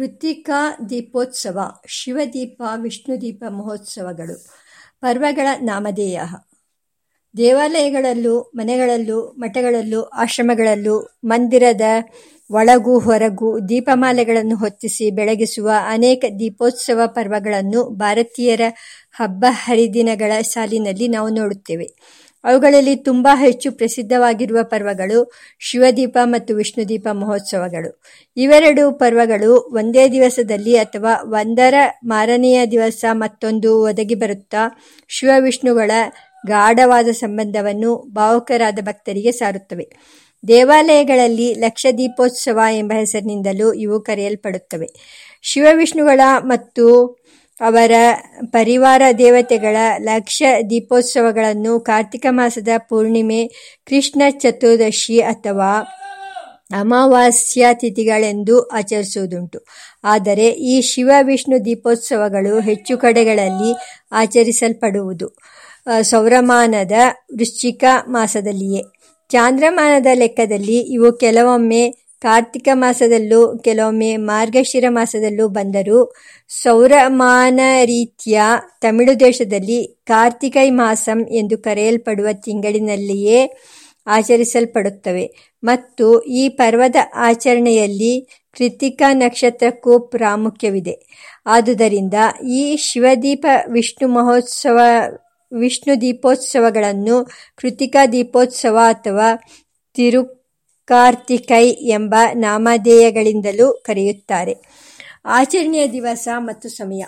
ಕೃತ್ತಿಕಾ ದೀಪೋತ್ಸವ, ಶಿವದೀಪ, ವಿಷ್ಣುದೀಪ ಮಹೋತ್ಸವಗಳು. ಪರ್ವಗಳ ನಾಮಧೇಯ. ದೇವಾಲಯಗಳಲ್ಲೂ, ಮನೆಗಳಲ್ಲೂ, ಮಠಗಳಲ್ಲೂ, ಆಶ್ರಮಗಳಲ್ಲೂ, ಮಂದಿರದ ಒಳಗೂ ಹೊರಗೂ ದೀಪಮಾಲೆಗಳನ್ನು ಹೊತ್ತಿಸಿ ಬೆಳಗಿಸುವ ಅನೇಕ ದೀಪೋತ್ಸವ ಪರ್ವಗಳನ್ನು ಭಾರತೀಯರ ಹಬ್ಬ ಹರಿದಿನಗಳ ಸಾಲಿನಲ್ಲಿ ನಾವು ನೋಡುತ್ತೇವೆ. ಅವುಗಳಲ್ಲಿ ತುಂಬಾ ಹೆಚ್ಚು ಪ್ರಸಿದ್ಧವಾಗಿರುವ ಪರ್ವಗಳು ಶಿವದೀಪ ಮತ್ತು ವಿಷ್ಣುದೀಪ ಮಹೋತ್ಸವಗಳು. ಇವೆರಡು ಪರ್ವಗಳು ಒಂದೇ ದಿವಸದಲ್ಲಿ ಅಥವಾ ಒಂದರ ಮಾರನೆಯ ದಿವಸ ಮತ್ತೊಂದು ಒದಗಿ ಬರುತ್ತಾ ಶಿವವಿಷ್ಣುಗಳ ಗಾಢವಾದ ಸಂಬಂಧವನ್ನು ಭಾವುಕರಾದ ಭಕ್ತರಿಗೆ ಸಾರುತ್ತವೆ. ದೇವಾಲಯಗಳಲ್ಲಿ ಲಕ್ಷ ದೀಪೋತ್ಸವ ಎಂಬ ಹೆಸರಿನಿಂದಲೂ ಇವು ಕರೆಯಲ್ಪಡುತ್ತವೆ. ಶಿವವಿಷ್ಣುಗಳ ಮತ್ತು ಅವರ ಪರಿವಾರ ದೇವತೆಗಳ ಲಕ್ಷ ದೀಪೋತ್ಸವಗಳನ್ನು ಕಾರ್ತಿಕ ಮಾಸದ ಪೂರ್ಣಿಮೆ, ಕೃಷ್ಣ ಚತುರ್ದಶಿ ಅಥವಾ ಅಮಾವಾಸ್ಯ ತಿಥಿಗಳೆಂದು ಆಚರಿಸುವುದುಂಟು. ಆದರೆ ಈ ಶಿವ ವಿಷ್ಣು ದೀಪೋತ್ಸವಗಳು ಹೆಚ್ಚು ಕಡೆಗಳಲ್ಲಿ ಆಚರಿಸಲ್ಪಡುವುದು ಸೌರಮಾನದ ವೃಶ್ಚಿಕ ಮಾಸದಲ್ಲಿಯೇ. ಚಾಂದ್ರಮಾನದ ಲೆಕ್ಕದಲ್ಲಿ ಇವು ಕೆಲವೊಮ್ಮೆ ಕಾರ್ತಿಕ ಮಾಸದಲ್ಲೂ, ಕೆಲವೊಮ್ಮೆ ಮಾರ್ಗಶಿರ ಮಾಸದಲ್ಲೂ ಬಂದರೂ ಸೌರಮಾನ ರೀತಿಯ ತಮಿಳು ದೇಶದಲ್ಲಿ ಕಾರ್ತಿಕೈ ಮಾಸಂ ಎಂದು ಕರೆಯಲ್ಪಡುವ ತಿಂಗಳಿನಲ್ಲಿಯೇ ಆಚರಿಸಲ್ಪಡುತ್ತವೆ. ಮತ್ತು ಈ ಪರ್ವದ ಆಚರಣೆಯಲ್ಲಿ ಕೃತಿಕಾ ನಕ್ಷತ್ರಕ್ಕೂ ಪ್ರಾಮುಖ್ಯವಿದೆ. ಆದುದರಿಂದ ಈ ಶಿವದೀಪ ವಿಷ್ಣು ಮಹೋತ್ಸವ, ವಿಷ್ಣು ದೀಪೋತ್ಸವಗಳನ್ನು ಕೃತಿಕಾ ದೀಪೋತ್ಸವ ಅಥವಾ ತಿರುಕಾರ್ತಿಕೈ ಎಂಬ ನಾಮಧೇಯಗಳಿಂದಲೂ ಕರೆಯುತ್ತಾರೆ. ಆಚರಣೆಯ ದಿವಸ ಮತ್ತು ಸಮಯ.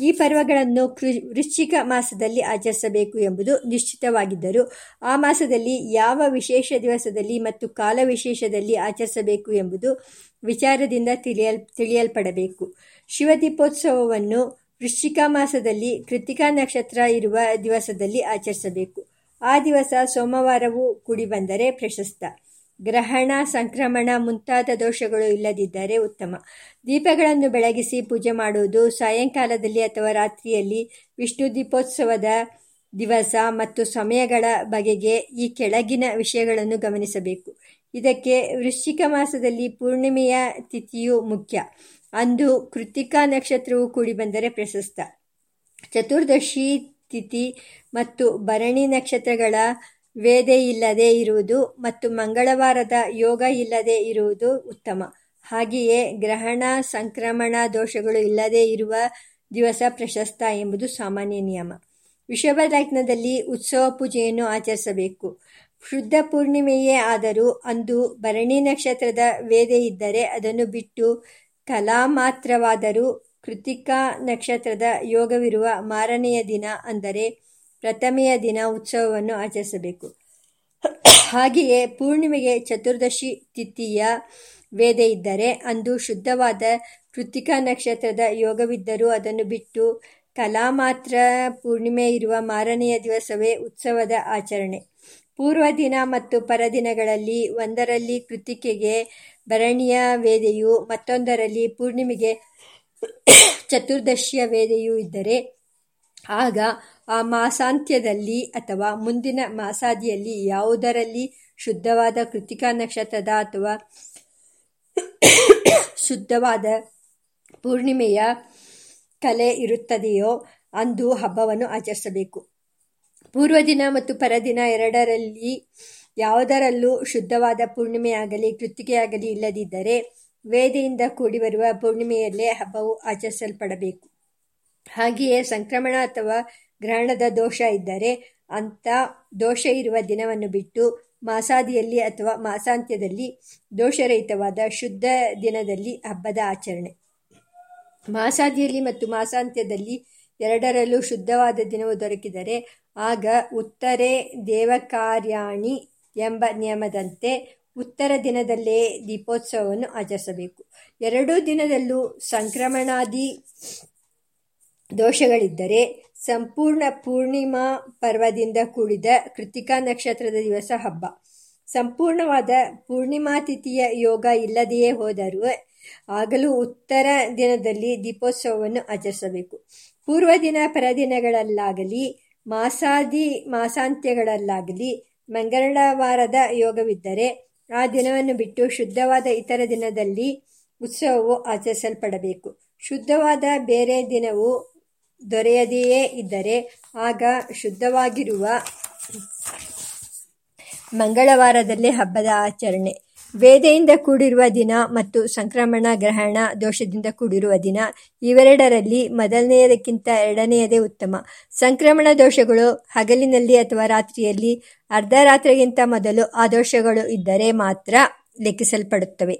ಈ ಪರ್ವಗಳನ್ನು ವೃಶ್ಚಿಕ ಮಾಸದಲ್ಲಿ ಆಚರಿಸಬೇಕು ಎಂಬುದು ನಿಶ್ಚಿತವಾಗಿದ್ದರೂ, ಆ ಮಾಸದಲ್ಲಿ ಯಾವ ವಿಶೇಷ ದಿವಸದಲ್ಲಿ ಮತ್ತು ಕಾಲ ವಿಶೇಷದಲ್ಲಿ ಆಚರಿಸಬೇಕು ಎಂಬುದು ವಿಚಾರದಿಂದ ತಿಳಿಯಲ್, ತಿಳಿಯಲ್ಪಡಬೇಕು. ಶಿವದೀಪೋತ್ಸವವನ್ನು ವೃಶ್ಚಿಕ ಮಾಸದಲ್ಲಿ ಕೃತಿಕಾ ನಕ್ಷತ್ರ ಇರುವ ದಿವಸದಲ್ಲಿ ಆಚರಿಸಬೇಕು. ಆ ದಿವಸ ಸೋಮವಾರವೂ ಕೂಡಿ ಬಂದರೆ ಪ್ರಶಸ್ತ. ಗ್ರಹಣ, ಸಂಕ್ರಮಣ ಮುಂತಾದ ದೋಷಗಳು ಇಲ್ಲದಿದ್ದರೆ ಉತ್ತಮ. ದೀಪಗಳನ್ನು ಬೆಳಗಿಸಿ ಪೂಜೆ ಮಾಡುವುದು ಸಾಯಂಕಾಲದಲ್ಲಿ ಅಥವಾ ರಾತ್ರಿಯಲ್ಲಿ ವಿಷ್ಣು ದೀಪೋತ್ಸವದ ದಿವಸ ಮತ್ತು ಸಮಯಗಳ ಬಗೆಗೆ ಈ ಕೆಳಗಿನ ವಿಷಯಗಳನ್ನು ಗಮನಿಸಬೇಕು. ಇದಕ್ಕೆ ವೃಶ್ಚಿಕ ಮಾಸದಲ್ಲಿ ಪೂರ್ಣಿಮೆಯ ತಿಥಿಯು ಮುಖ್ಯ. ಅಂದು ಕೃತಿಕಾ ನಕ್ಷತ್ರವು ಕೂಡಿ ಬಂದರೆ ಪ್ರಶಸ್ತ. ಚತುರ್ದಶಿ ತಿಥಿ ಮತ್ತು ಭರಣಿ ನಕ್ಷತ್ರಗಳ ವೇದೆ ಇಲ್ಲದೆ ಇರುವುದು ಮತ್ತು ಮಂಗಳವಾರದ ಯೋಗ ಇಲ್ಲದೆ ಇರುವುದು ಉತ್ತಮ. ಹಾಗೆಯೇ ಗ್ರಹಣ, ಸಂಕ್ರಮಣ ದೋಷಗಳು ಇಲ್ಲದೆ ಇರುವ ದಿವಸ ಪ್ರಶಸ್ತ ಎಂಬುದು ಸಾಮಾನ್ಯ ನಿಯಮ. ವಿಷಭ ಲಗ್ನದಲ್ಲಿ ಉತ್ಸವ ಪೂಜೆಯನ್ನು ಆಚರಿಸಬೇಕು. ಶುದ್ಧ ಪೂರ್ಣಿಮೆಯೇ ಆದರೂ ಅಂದು ಭರಣಿ ನಕ್ಷತ್ರದ ವೇದೆ ಇದ್ದರೆ ಅದನ್ನು ಬಿಟ್ಟು ಕಲಾ ಮಾತ್ರವಾದರೂ ಕೃತಿಕಾ ನಕ್ಷತ್ರದ ಯೋಗವಿರುವ ಮಾರನೆಯ ದಿನ ಅಂದರೆ ಪ್ರಥಮೆಯ ದಿನ ಉತ್ಸವವನ್ನು ಆಚರಿಸಬೇಕು. ಹಾಗೆಯೇ ಪೂರ್ಣಿಮೆಗೆ ಚತುರ್ದಶಿ ತಿಥಿಯ ವೇದೆ ಇದ್ದರೆ ಅಂದು ಶುದ್ಧವಾದ ಕೃತಿಕಾ ನಕ್ಷತ್ರದ ಯೋಗವಿದ್ದರೂ ಅದನ್ನು ಬಿಟ್ಟು ಕಲಾ ಮಾತ್ರ ಪೂರ್ಣಿಮೆ ಇರುವ ಮಾರನೆಯ ದಿವಸವೇ ಉತ್ಸವದ ಆಚರಣೆ. ಪೂರ್ವ ದಿನ ಮತ್ತು ಪರದಿನಗಳಲ್ಲಿ ಒಂದರಲ್ಲಿ ಕೃತಿಕೆಗೆ ಭರಣಿಯ ವೇದೆಯು ಮತ್ತೊಂದರಲ್ಲಿ ಪೂರ್ಣಿಮೆಗೆ ಚತುರ್ದಶಿಯ ವೇದೆಯೂ ಇದ್ದರೆ ಆಗ ಆ ಮಾಸಾಂತ್ಯದಲ್ಲಿ ಅಥವಾ ಮುಂದಿನ ಮಾಸಾದಿಯಲ್ಲಿ ಯಾವುದರಲ್ಲಿ ಶುದ್ಧವಾದ ಕೃತಿಕಾ ನಕ್ಷತ್ರದ ಅಥವಾ ಶುದ್ಧವಾದ ಪೂರ್ಣಿಮೆಯ ಕಲೆ ಇರುತ್ತದೆಯೋ ಅಂದು ಹಬ್ಬವನ್ನು ಆಚರಿಸಬೇಕು. ಪೂರ್ವದಿನ ಮತ್ತು ಪರದಿನ ಎರಡರಲ್ಲಿ ಯಾವುದರಲ್ಲೂ ಶುದ್ಧವಾದ ಪೂರ್ಣಿಮೆಯಾಗಲಿ, ಕೃತಿಕೆಯಾಗಲಿ ಇಲ್ಲದಿದ್ದರೆ ವೇದೆಯಿಂದ ಕೂಡಿ ಬರುವ ಪೂರ್ಣಿಮೆಯಲ್ಲೇ ಹಬ್ಬವು ಆಚರಿಸಲ್ಪಡಬೇಕು. ಹಾಗೆಯೇ ಸಂಕ್ರಮಣ ಅಥವಾ ಗ್ರಹಣದ ದೋಷ ಇದ್ದರೆ ಅಂಥ ದೋಷ ಇರುವ ದಿನವನ್ನು ಬಿಟ್ಟು ಮಾಸಾದಿಯಲ್ಲಿ ಅಥವಾ ಮಾಸಾಂತ್ಯದಲ್ಲಿ ದೋಷರಹಿತವಾದ ಶುದ್ಧ ದಿನದಲ್ಲಿ ಹಬ್ಬದ ಆಚರಣೆ. ಮಾಸಾದಿಯಲ್ಲಿ ಮತ್ತು ಮಾಸಾಂತ್ಯದಲ್ಲಿ ಎರಡರಲ್ಲೂ ಶುದ್ಧವಾದ ದಿನವು ದೊರಕಿದರೆ ಆಗ ಉತ್ತರೆ ದೇವಕಾರ್ಯಾಣಿ ಎಂಬ ನಿಯಮದಂತೆ ಉತ್ತರ ದಿನದಲ್ಲೇ ದೀಪೋತ್ಸವವನ್ನು ಆಚರಿಸಬೇಕು. ಎರಡೂ ದಿನದಲ್ಲೂ ಸಂಕ್ರಮಣಾದಿ ದೋಷಗಳಿದ್ದರೆ ಸಂಪೂರ್ಣ ಪೂರ್ಣಿಮಾ ಪರ್ವದಿಂದ ಕೂಡಿದ ಕೃತಿಕಾ ನಕ್ಷತ್ರದ ದಿವಸ ಹಬ್ಬ. ಸಂಪೂರ್ಣವಾದ ಪೂರ್ಣಿಮಾತಿಥಿಯ ಯೋಗ ಇಲ್ಲದೆಯೇ ಹೋದರೂ ಆಗಲೂ ಉತ್ತರ ದಿನದಲ್ಲಿ ದೀಪೋತ್ಸವವನ್ನು ಆಚರಿಸಬೇಕು. ಪೂರ್ವ ದಿನ ಪರದಿನಗಳಲ್ಲಾಗಲಿ, ಮಾಸಾದಿ ಮಾಸಾಂತ್ಯಗಳಲ್ಲಾಗಲಿ, ಮಂಗಳವಾರದ ಯೋಗವಿದ್ದರೆ ಆ ದಿನವನ್ನು ಬಿಟ್ಟು ಶುದ್ಧವಾದ ಇತರ ದಿನದಲ್ಲಿ ಉತ್ಸವವು ಆಚರಿಸಲ್ಪಡಬೇಕು. ಶುದ್ಧವಾದ ಬೇರೆ ದಿನವು ದೊರೆಯದೆಯೇ ಇದ್ದರೆ ಆಗ ಶುದ್ಧವಾಗಿರುವ ಮಂಗಳವಾರದಲ್ಲಿ ಹಬ್ಬದ ಆಚರಣೆ. ವೇದೆಯಿಂದ ಕೂಡಿರುವ ದಿನ ಮತ್ತು ಸಂಕ್ರಮಣ, ಗ್ರಹಣ, ದೋಷದಿಂದ ಕೂಡಿರುವ ದಿನ ಇವೆರಡರಲ್ಲಿ ಮೊದಲನೆಯದಕ್ಕಿಂತ ಎರಡನೆಯದೇ ಉತ್ತಮ. ಸಂಕ್ರಮಣ ದೋಷಗಳು ಹಗಲಿನಲ್ಲಿ ಅಥವಾ ರಾತ್ರಿಯಲ್ಲಿ ಅರ್ಧರಾತ್ರಿಗಿಂತ ಮೊದಲು ಆ ದೋಷಗಳು ಇದ್ದರೆ ಮಾತ್ರ ಲೆಕ್ಕಿಸಲ್ಪಡುತ್ತವೆ.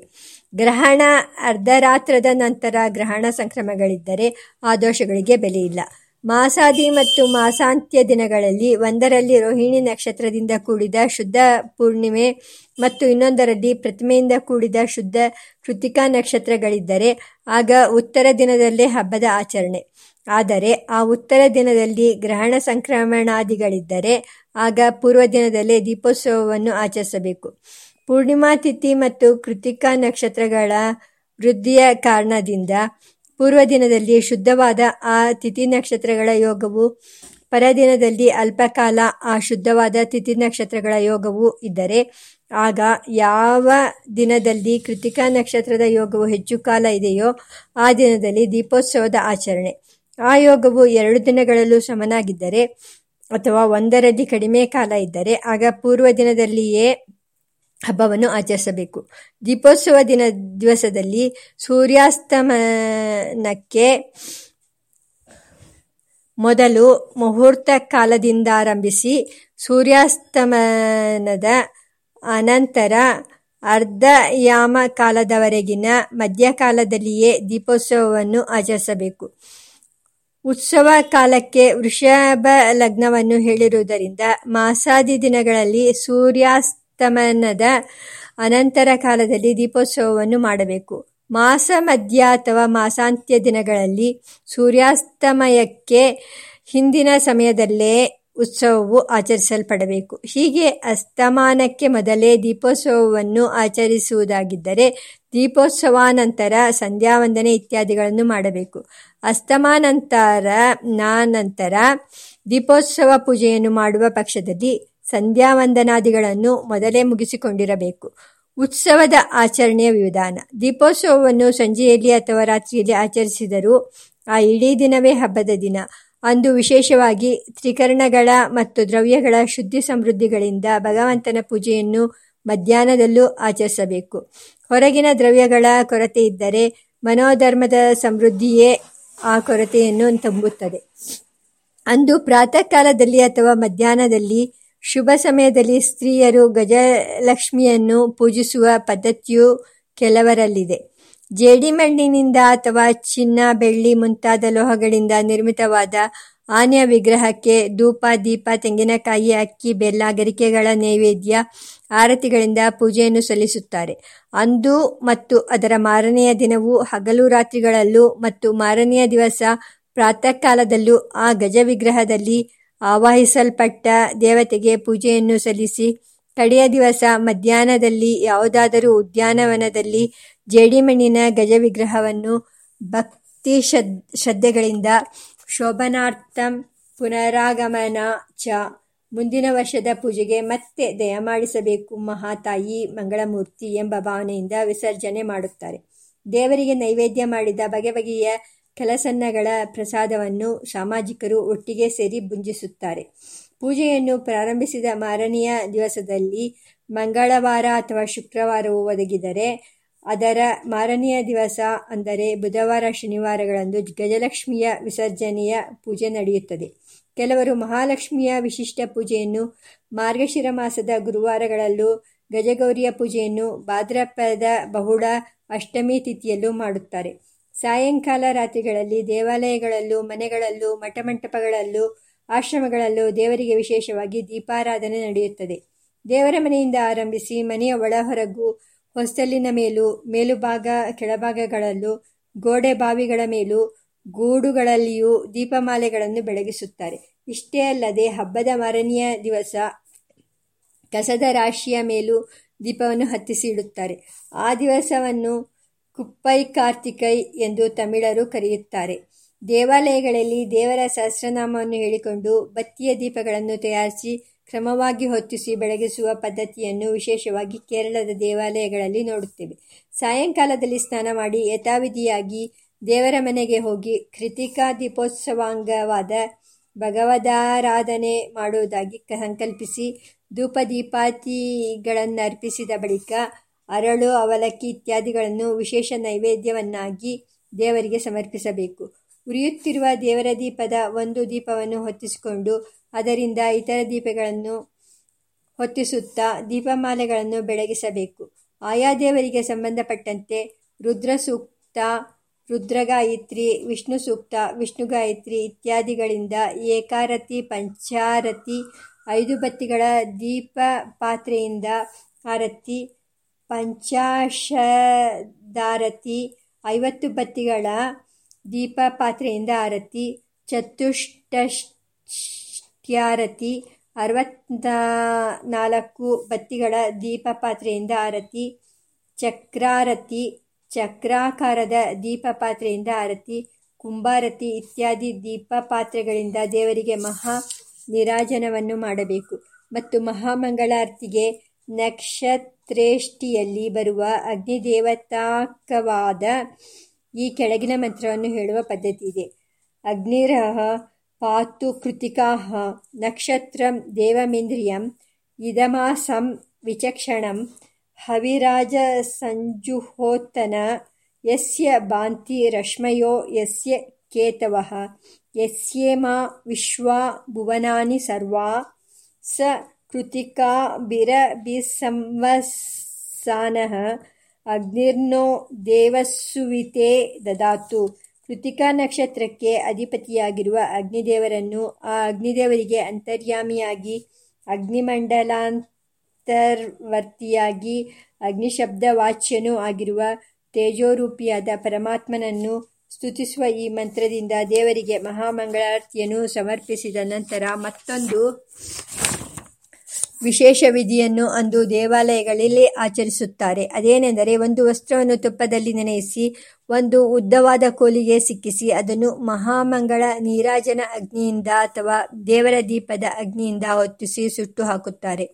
ಗ್ರಹಣ ಅರ್ಧರಾತ್ರದ ನಂತರ ಗ್ರಹಣ ಸಂಕ್ರಮಗಳಿದ್ದರೆ ಆ ದೋಷಗಳಿಗೆ ಬೆಲೆಯಿಲ್ಲ. ಮಾಸಾದಿ ಮತ್ತು ಮಾಸಾಂತ್ಯ ದಿನಗಳಲ್ಲಿ ಒಂದರಲ್ಲಿ ರೋಹಿಣಿ ನಕ್ಷತ್ರದಿಂದ ಕೂಡಿದ ಶುದ್ಧ ಪೂರ್ಣಿಮೆ ಮತ್ತು ಇನ್ನೊಂದರಲ್ಲಿ ಪ್ರತಿಮೆಯಿಂದ ಕೂಡಿದ ಶುದ್ಧ ಕೃತಿಕಾ ನಕ್ಷತ್ರಗಳಿದ್ದರೆ ಆಗ ಉತ್ತರ ದಿನದಲ್ಲೇ ಹಬ್ಬದ ಆಚರಣೆ. ಆದರೆ ಆ ಉತ್ತರ ದಿನದಲ್ಲಿ ಗ್ರಹಣ ಸಂಕ್ರಮಣಾದಿಗಳಿದ್ದರೆ ಆಗ ಪೂರ್ವ ದಿನದಲ್ಲೇ ದೀಪೋತ್ಸವವನ್ನು ಆಚರಿಸಬೇಕು. ಪೂರ್ಣಿಮಾ ತಿಥಿ ಮತ್ತು ಕೃತಿಕಾ ನಕ್ಷತ್ರಗಳ ವೃದ್ಧಿಯ ಕಾರಣದಿಂದ ಪೂರ್ವ ದಿನದಲ್ಲಿ ಶುದ್ಧವಾದ ಆ ತಿಥಿ ನಕ್ಷತ್ರಗಳ ಯೋಗವು, ಪರದಿನದಲ್ಲಿ ಅಲ್ಪಕಾಲ ಆ ಶುದ್ಧವಾದ ತಿಥಿ ನಕ್ಷತ್ರಗಳ ಯೋಗವು ಇದ್ದರೆ, ಆಗ ಯಾವ ದಿನದಲ್ಲಿ ಕೃತಿಕಾ ನಕ್ಷತ್ರದ ಯೋಗವು ಹೆಚ್ಚು ಕಾಲ ಇದೆಯೋ ಆ ದಿನದಲ್ಲಿ ದೀಪೋತ್ಸವದ ಆಚರಣೆ. ಆ ಯೋಗವು ಎರಡು ದಿನಗಳಲ್ಲೂ ಸಮನಾಗಿದ್ದರೆ ಅಥವಾ ಒಂದರಲ್ಲಿ ಕಡಿಮೆ ಕಾಲ ಇದ್ದರೆ, ಆಗ ಪೂರ್ವ ದಿನದಲ್ಲಿಯೇ ಹಬ್ಬವನ್ನು ಆಚರಿಸಬೇಕು. ದೀಪೋತ್ಸವ ದಿನ ದಿವಸದಲ್ಲಿ ಸೂರ್ಯಾಸ್ತಮನಕ್ಕೆ ಮೊದಲು ಮುಹೂರ್ತ ಕಾಲದಿಂದ ಆರಂಭಿಸಿ ಸೂರ್ಯಾಸ್ತಮನದ ಅನಂತರ ಅರ್ಧಯಾಮ ಕಾಲದವರೆಗಿನ ಮಧ್ಯಕಾಲದಲ್ಲಿಯೇ ದೀಪೋತ್ಸವವನ್ನು ಆಚರಿಸಬೇಕು. ಉತ್ಸವ ಕಾಲಕ್ಕೆ ವೃಷಭ ಲಗ್ನವನ್ನು ಹೇಳಿರುವುದರಿಂದ ಮಾಸಾದಿ ದಿನಗಳಲ್ಲಿ ಸೂರ್ಯಾಸ್ತಮನದ ಅನಂತರ ಕಾಲದಲ್ಲಿ ದೀಪೋತ್ಸವವನ್ನು ಮಾಡಬೇಕು. ಮಾಸ ಮಧ್ಯ ಅಥವಾ ಮಾಸಾಂತ್ಯ ದಿನಗಳಲ್ಲಿ ಸೂರ್ಯಾಸ್ತಮಯಕ್ಕೆ ಹಿಂದಿನ ಸಮಯದಲ್ಲೇ ಉತ್ಸವವು ಆಚರಿಸಲ್ಪಡಬೇಕು. ಹೀಗೆ ಅಸ್ತಮಾನಕ್ಕೆ ಮೊದಲೇ ದೀಪೋತ್ಸವವನ್ನು ಆಚರಿಸುವುದಾಗಿದ್ದರೆ ದೀಪೋತ್ಸವಾನಂತರ ಸಂಧ್ಯಾವಂದನೆ ಇತ್ಯಾದಿಗಳನ್ನು ಮಾಡಬೇಕು. ಅಸ್ತಮಾನಂತರ ನಾನಂತರ ದೀಪೋತ್ಸವ ಪೂಜೆಯನ್ನು ಮಾಡುವ ಪಕ್ಷದಲ್ಲಿ ಸಂಧ್ಯಾವಂದನಾದಿಗಳನ್ನು ಮೊದಲೇ ಮುಗಿಸಿಕೊಂಡಿರಬೇಕು. ಉತ್ಸವದ ಆಚರಣೆಯ ವಿಧಾನ. ದೀಪೋತ್ಸವವನ್ನು ಸಂಜೆಯಲ್ಲಿ ಅಥವಾ ರಾತ್ರಿಯಲ್ಲಿ ಆಚರಿಸಿದರೂ ಆ ಇಡೀ ದಿನವೇ ಹಬ್ಬದ ದಿನ. ಅಂದು ವಿಶೇಷವಾಗಿ ತ್ರಿಕರಣಗಳ ಮತ್ತು ದ್ರವ್ಯಗಳ ಶುದ್ಧಿ ಸಮೃದ್ಧಿಗಳಿಂದ ಭಗವಂತನ ಪೂಜೆಯನ್ನು ಮಧ್ಯಾಹ್ನದಲ್ಲೂ ಆಚರಿಸಬೇಕು. ಹೊರಗಿನ ದ್ರವ್ಯಗಳ ಕೊರತೆ ಇದ್ದರೆ ಮನೋಧರ್ಮದ ಸಮೃದ್ಧಿಯೇ ಆ ಕೊರತೆಯನ್ನು ತುಂಬುತ್ತದೆ. ಅಂದು ಪ್ರಾತಃ ಕಾಲದಲ್ಲಿ ಅಥವಾ ಮಧ್ಯಾಹ್ನದಲ್ಲಿ ಶುಭ ಸಮಯದಲ್ಲಿ ಸ್ತ್ರೀಯರು ಗಜಲಕ್ಷ್ಮಿಯನ್ನು ಪೂಜಿಸುವ ಪದ್ಧತಿಯು ಕೆಲವರಲ್ಲಿದೆ. ಜೇಡಿಮಣ್ಣಿನಿಂದ ಅಥವಾ ಚಿನ್ನ, ಬೆಳ್ಳಿ ಮುಂತಾದ ಲೋಹಗಳಿಂದ ನಿರ್ಮಿತವಾದ ಆನೆಯ ವಿಗ್ರಹಕ್ಕೆ ಧೂಪ, ದೀಪ, ತೆಂಗಿನಕಾಯಿ, ಅಕ್ಕಿ, ಬೆಲ್ಲ, ಗರಿಕೆಗಳ ನೈವೇದ್ಯ, ಆರತಿಗಳಿಂದ ಪೂಜೆಯನ್ನು ಸಲ್ಲಿಸುತ್ತಾರೆ. ಅಂದು ಮತ್ತು ಅದರ ಮಾರನೆಯ ದಿನವು ಹಗಲು ರಾತ್ರಿಗಳಲ್ಲೂ ಮತ್ತು ಮಾರನೆಯ ದಿವಸ ಪ್ರಾತಃ ಕಾಲದಲ್ಲೂ ಆ ಗಜ ವಿಗ್ರಹದಲ್ಲಿ ಆವಾಹಿಸಲ್ಪಟ್ಟ ದೇವತೆಗೆ ಪೂಜೆಯನ್ನು ಸಲ್ಲಿಸಿ, ಕಡೆಯ ದಿವಸ ಮಧ್ಯಾಹ್ನದಲ್ಲಿ ಯಾವುದಾದರೂ ಉದ್ಯಾನವನದಲ್ಲಿ ಜೇಡಿಮಣ್ಣಿನ ಗಜ ವಿಗ್ರಹವನ್ನು ಭಕ್ತಿ ಶ್ರದ್ಧೆಗಳಿಂದ ಶೋಭನಾರ್ಥಂ ಪುನರಾಗಮನ ಚ ಮುಂದಿನ ವರ್ಷದ ಪೂಜೆಗೆ ಮತ್ತೆ ದಯಮಾಡಿಸಬೇಕು ಮಹಾತಾಯಿ ಮಂಗಳಮೂರ್ತಿ ಎಂಬ ಭಾವನೆಯಿಂದ ವಿಸರ್ಜನೆ ಮಾಡುತ್ತಾರೆ. ದೇವರಿಗೆ ನೈವೇದ್ಯ ಮಾಡಿದ ಬಗೆ ಬಗೆಯ ಕೆಲಸನ್ನಗಳ ಪ್ರಸಾದವನ್ನು ಸಾಮಾಜಿಕರು ಒಟ್ಟಿಗೆ ಸೇರಿ ಭುಂಜಿಸುತ್ತಾರೆ. ಪೂಜೆಯನ್ನು ಪ್ರಾರಂಭಿಸಿದ ಮಾರನೆಯ ದಿವಸದಲ್ಲಿ ಮಂಗಳವಾರ ಅಥವಾ ಶುಕ್ರವಾರವು ಒದಗಿದರೆ ಅದರ ಮಾರನೆಯ ದಿವಸ ಅಂದರೆ ಬುಧವಾರ ಶನಿವಾರಗಳಂದು ಗಜಲಕ್ಷ್ಮಿಯ ವಿಸರ್ಜನೆಯ ಪೂಜೆ ನಡೆಯುತ್ತದೆ. ಕೆಲವರು ಮಹಾಲಕ್ಷ್ಮಿಯ ವಿಶಿಷ್ಟ ಪೂಜೆಯನ್ನು ಮಾರ್ಗಶಿರ ಮಾಸದ ಗುರುವಾರಗಳಲ್ಲೂ, ಗಜಗೌರಿಯ ಪೂಜೆಯನ್ನು ಭಾದ್ರಪದ ಬಹುಳ ಅಷ್ಟಮಿ ತಿಥಿಯಲ್ಲೂ ಮಾಡುತ್ತಾರೆ. ಸಾಯಂಕಾಲ ರಾತ್ರಿಗಳಲ್ಲಿ ದೇವಾಲಯಗಳಲ್ಲೂ, ಮನೆಗಳಲ್ಲೂ, ಮಠಮಂಟಪಗಳಲ್ಲೂ, ಆಶ್ರಮಗಳಲ್ಲೂ ದೇವರಿಗೆ ವಿಶೇಷವಾಗಿ ದೀಪಾರಾಧನೆ ನಡೆಯುತ್ತದೆ. ದೇವರ ಮನೆಯಿಂದ ಆರಂಭಿಸಿ ಮನೆಯ ಒಳ ಹೊರಗೂ ಹೊಸ್ತಲಿನ ಮೇಲೂ, ಮೇಲುಭಾಗ, ಕೆಳಭಾಗಗಳಲ್ಲೂ, ಗೋಡೆ ಬಾವಿಗಳ ಮೇಲೂ, ಗೂಡುಗಳಲ್ಲಿಯೂ ದೀಪಮಾಲೆಗಳನ್ನು ಬೆಳಗಿಸುತ್ತಾರೆ. ಇಷ್ಟೇ ಅಲ್ಲದೆ ಹಬ್ಬದ ಮಾರನೆಯ ದಿವಸ ಕಸದ ರಾಶಿಯ ಮೇಲೂ ದೀಪವನ್ನು ಹತ್ತಿಸಿ ಇಡುತ್ತಾರೆ. ಆ ದಿವಸವನ್ನು ಕುಪ್ಪೈ ಕಾರ್ತಿಕೈ ಎಂದು ತಮಿಳರು ಕರೆಯುತ್ತಾರೆ. ದೇವಾಲಯಗಳಲ್ಲಿ ದೇವರ ಸಹಸ್ರನಾಮವನ್ನು ಹೇಳಿಕೊಂಡು ಬತ್ತಿಯ ದೀಪಗಳನ್ನು ತಯಾರಿಸಿ ಕ್ರಮವಾಗಿ ಹೊತ್ತಿಸಿ ಬೆಳಗಿಸುವ ಪದ್ಧತಿಯನ್ನು ವಿಶೇಷವಾಗಿ ಕೇರಳದ ದೇವಾಲಯಗಳಲ್ಲಿ ನೋಡುತ್ತೇವೆ. ಸಾಯಂಕಾಲದಲ್ಲಿ ಸ್ನಾನ ಮಾಡಿ ಯಥಾವಿಧಿಯಾಗಿ ದೇವರ ಮನೆಗೆ ಹೋಗಿ ಕೃತಿಕಾ ದೀಪೋತ್ಸವಾಂಗವಾದ ಭಗವದಾರಾಧನೆ ಮಾಡುವುದಾಗಿ ಸಂಕಲ್ಪಿಸಿ ಧೂಪ ದೀಪಾತಿಗಳನ್ನರ್ಪಿಸಿದ ಬಳಿಕ ಅರಳು, ಅವಲಕ್ಕಿ ಇತ್ಯಾದಿಗಳನ್ನು ವಿಶೇಷ ನೈವೇದ್ಯವನ್ನಾಗಿ ದೇವರಿಗೆ ಸಮರ್ಪಿಸಬೇಕು. ಉರಿಯುತ್ತಿರುವ ದೇವರ ದೀಪದ ಒಂದು ದೀಪವನ್ನು ಹೊತ್ತಿಸಿಕೊಂಡು ಅದರಿಂದ ಇತರ ದೀಪಗಳನ್ನು ಹೊತ್ತಿಸುತ್ತಾ ದೀಪಮಾಲೆಗಳನ್ನು ಬೆಳಗಿಸಬೇಕು. ಆಯಾ ದೇವರಿಗೆ ಸಂಬಂಧಪಟ್ಟಂತೆ ರುದ್ರ ಸೂಕ್ತ ರುದ್ರಗಾಯತ್ರಿ ವಿಷ್ಣು ಸೂಕ್ತ, ವಿಷ್ಣು ಗಾಯತ್ರಿ ಇತ್ಯಾದಿಗಳಿಂದ ಏಕಾರತಿ, ಪಂಚಾರತಿ, ಐದು ಬತ್ತಿಗಳ ದೀಪ ಪಾತ್ರೆಯಿಂದ ಆರತಿ ಪಂಚಾಶದಾರತಿ, ಐವತ್ತು ಬತ್ತಿಗಳ ದೀಪ ಪಾತ್ರೆಯಿಂದ ಆರತಿ ಚತುಷ್ಟಷ್ಟ್ಯಾರತಿ ಅರವತ್ತ ನಾಲ್ಕು ಬತ್ತಿಗಳ ದೀಪ ಪಾತ್ರೆಯಿಂದ ಆರತಿ, ಚಕ್ರಾರತಿ, ಚಕ್ರಾಕಾರದ ದೀಪ ಪಾತ್ರೆಯಿಂದ ಆರತಿ, ಕುಂಭಾರತಿ ಇತ್ಯಾದಿ ದೀಪ ಪಾತ್ರೆಗಳಿಂದ ದೇವರಿಗೆ ಮಹಾ ನಿರಾಜನವನ್ನು ಮಾಡಬೇಕು. ಮತ್ತು ಮಹಾಮಂಗಳಾರತಿಗೆ ನಕ್ಷತ್ರೇಷ್ಠಿಯಲ್ಲಿ ಬರುವ ಅಗ್ನಿದೇವತಾಕವಾದ ಈ ಕೆಳಗಿನ ಮಂತ್ರವನ್ನು ಹೇಳುವ ಪದ್ಧತಿ ಇದೆ. ಅಗ್ನಿರಹ ಪಾತು ಕೃತಿಕಾಹ ನಕ್ಷತ್ರಂ ದೇವಮಿಂದ್ರಿಯಂ ಇದಮಾಸಂ ವಿಚಕ್ಷಣಂ ಹವಿರಾಜ ಸಂಜುಹೋತನ ಯಸ್ಯ ಬಾಂತಿ ರಶ್ಮಯೋ ಯಸ್ಯ ಕೇತವಃ ಯಸ್ಯೇಮಾ ವಿಶ್ವಾ ಭುವನಾನಿ ಸರ್ವಾ ಸ ಕೃತಿಕಾಭಿರಭಿಸಂವಸಾನಃ ಅಗ್ನಿರ್ನೋ ದೇವಸುವಿತೆ ದದಾತು ಕೃತಿಕಾ ನಕ್ಷತ್ರಕ್ಕೆ ಅಧಿಪತಿಯಾಗಿರುವ ಅಗ್ನಿದೇವರನ್ನು ಆ ಅಗ್ನಿದೇವರಿಗೆ ಅಂತರ್ಯಾಮಿಯಾಗಿ, ಅಗ್ನಿಮಂಡಲಾಂತರ್ವರ್ತಿಯಾಗಿ, ಅಗ್ನಿಶಬ್ದವಾಚ್ಯನೂ ಆಗಿರುವ ತೇಜೋರೂಪಿಯಾದ ಪರಮಾತ್ಮನನ್ನು ಸ್ತುತಿಸುವ ಈ ಮಂತ್ರದಿಂದ ದೇವರಿಗೆ ಮಹಾಮಂಗಳಾರತಿಯನ್ನು ಸಮರ್ಪಿಸಿದ ನಂತರ ಮತ್ತೊಂದು ವಿಶೇಷ ವಿಧಿಯನ್ನು ಅಂದು ದೇವಾಲಯಗಳಲ್ಲಿ ಆಚರಿಸುತ್ತಾರೆ. ಅದೇನೆಂದರೆ ಒಂದು ವಸ್ತ್ರವನ್ನು ತುಪ್ಪದಲ್ಲಿ ನೆನೆಯಿಸಿ ಒಂದು ಉದ್ದವಾದ ಕೋಲಿಗೆ ಸಿಕ್ಕಿಸಿ, ಅದನ್ನು ಮಹಾಮಂಗಳ ನೀರಾಜನ ಅಗ್ನಿಯಿಂದ ಅಥವಾ ದೇವರ ದೀಪದ ಅಗ್ನಿಯಿಂದ ಹೊತ್ತಿಸಿ ಸುಟ್ಟು ಹಾಕುತ್ತಾರೆ.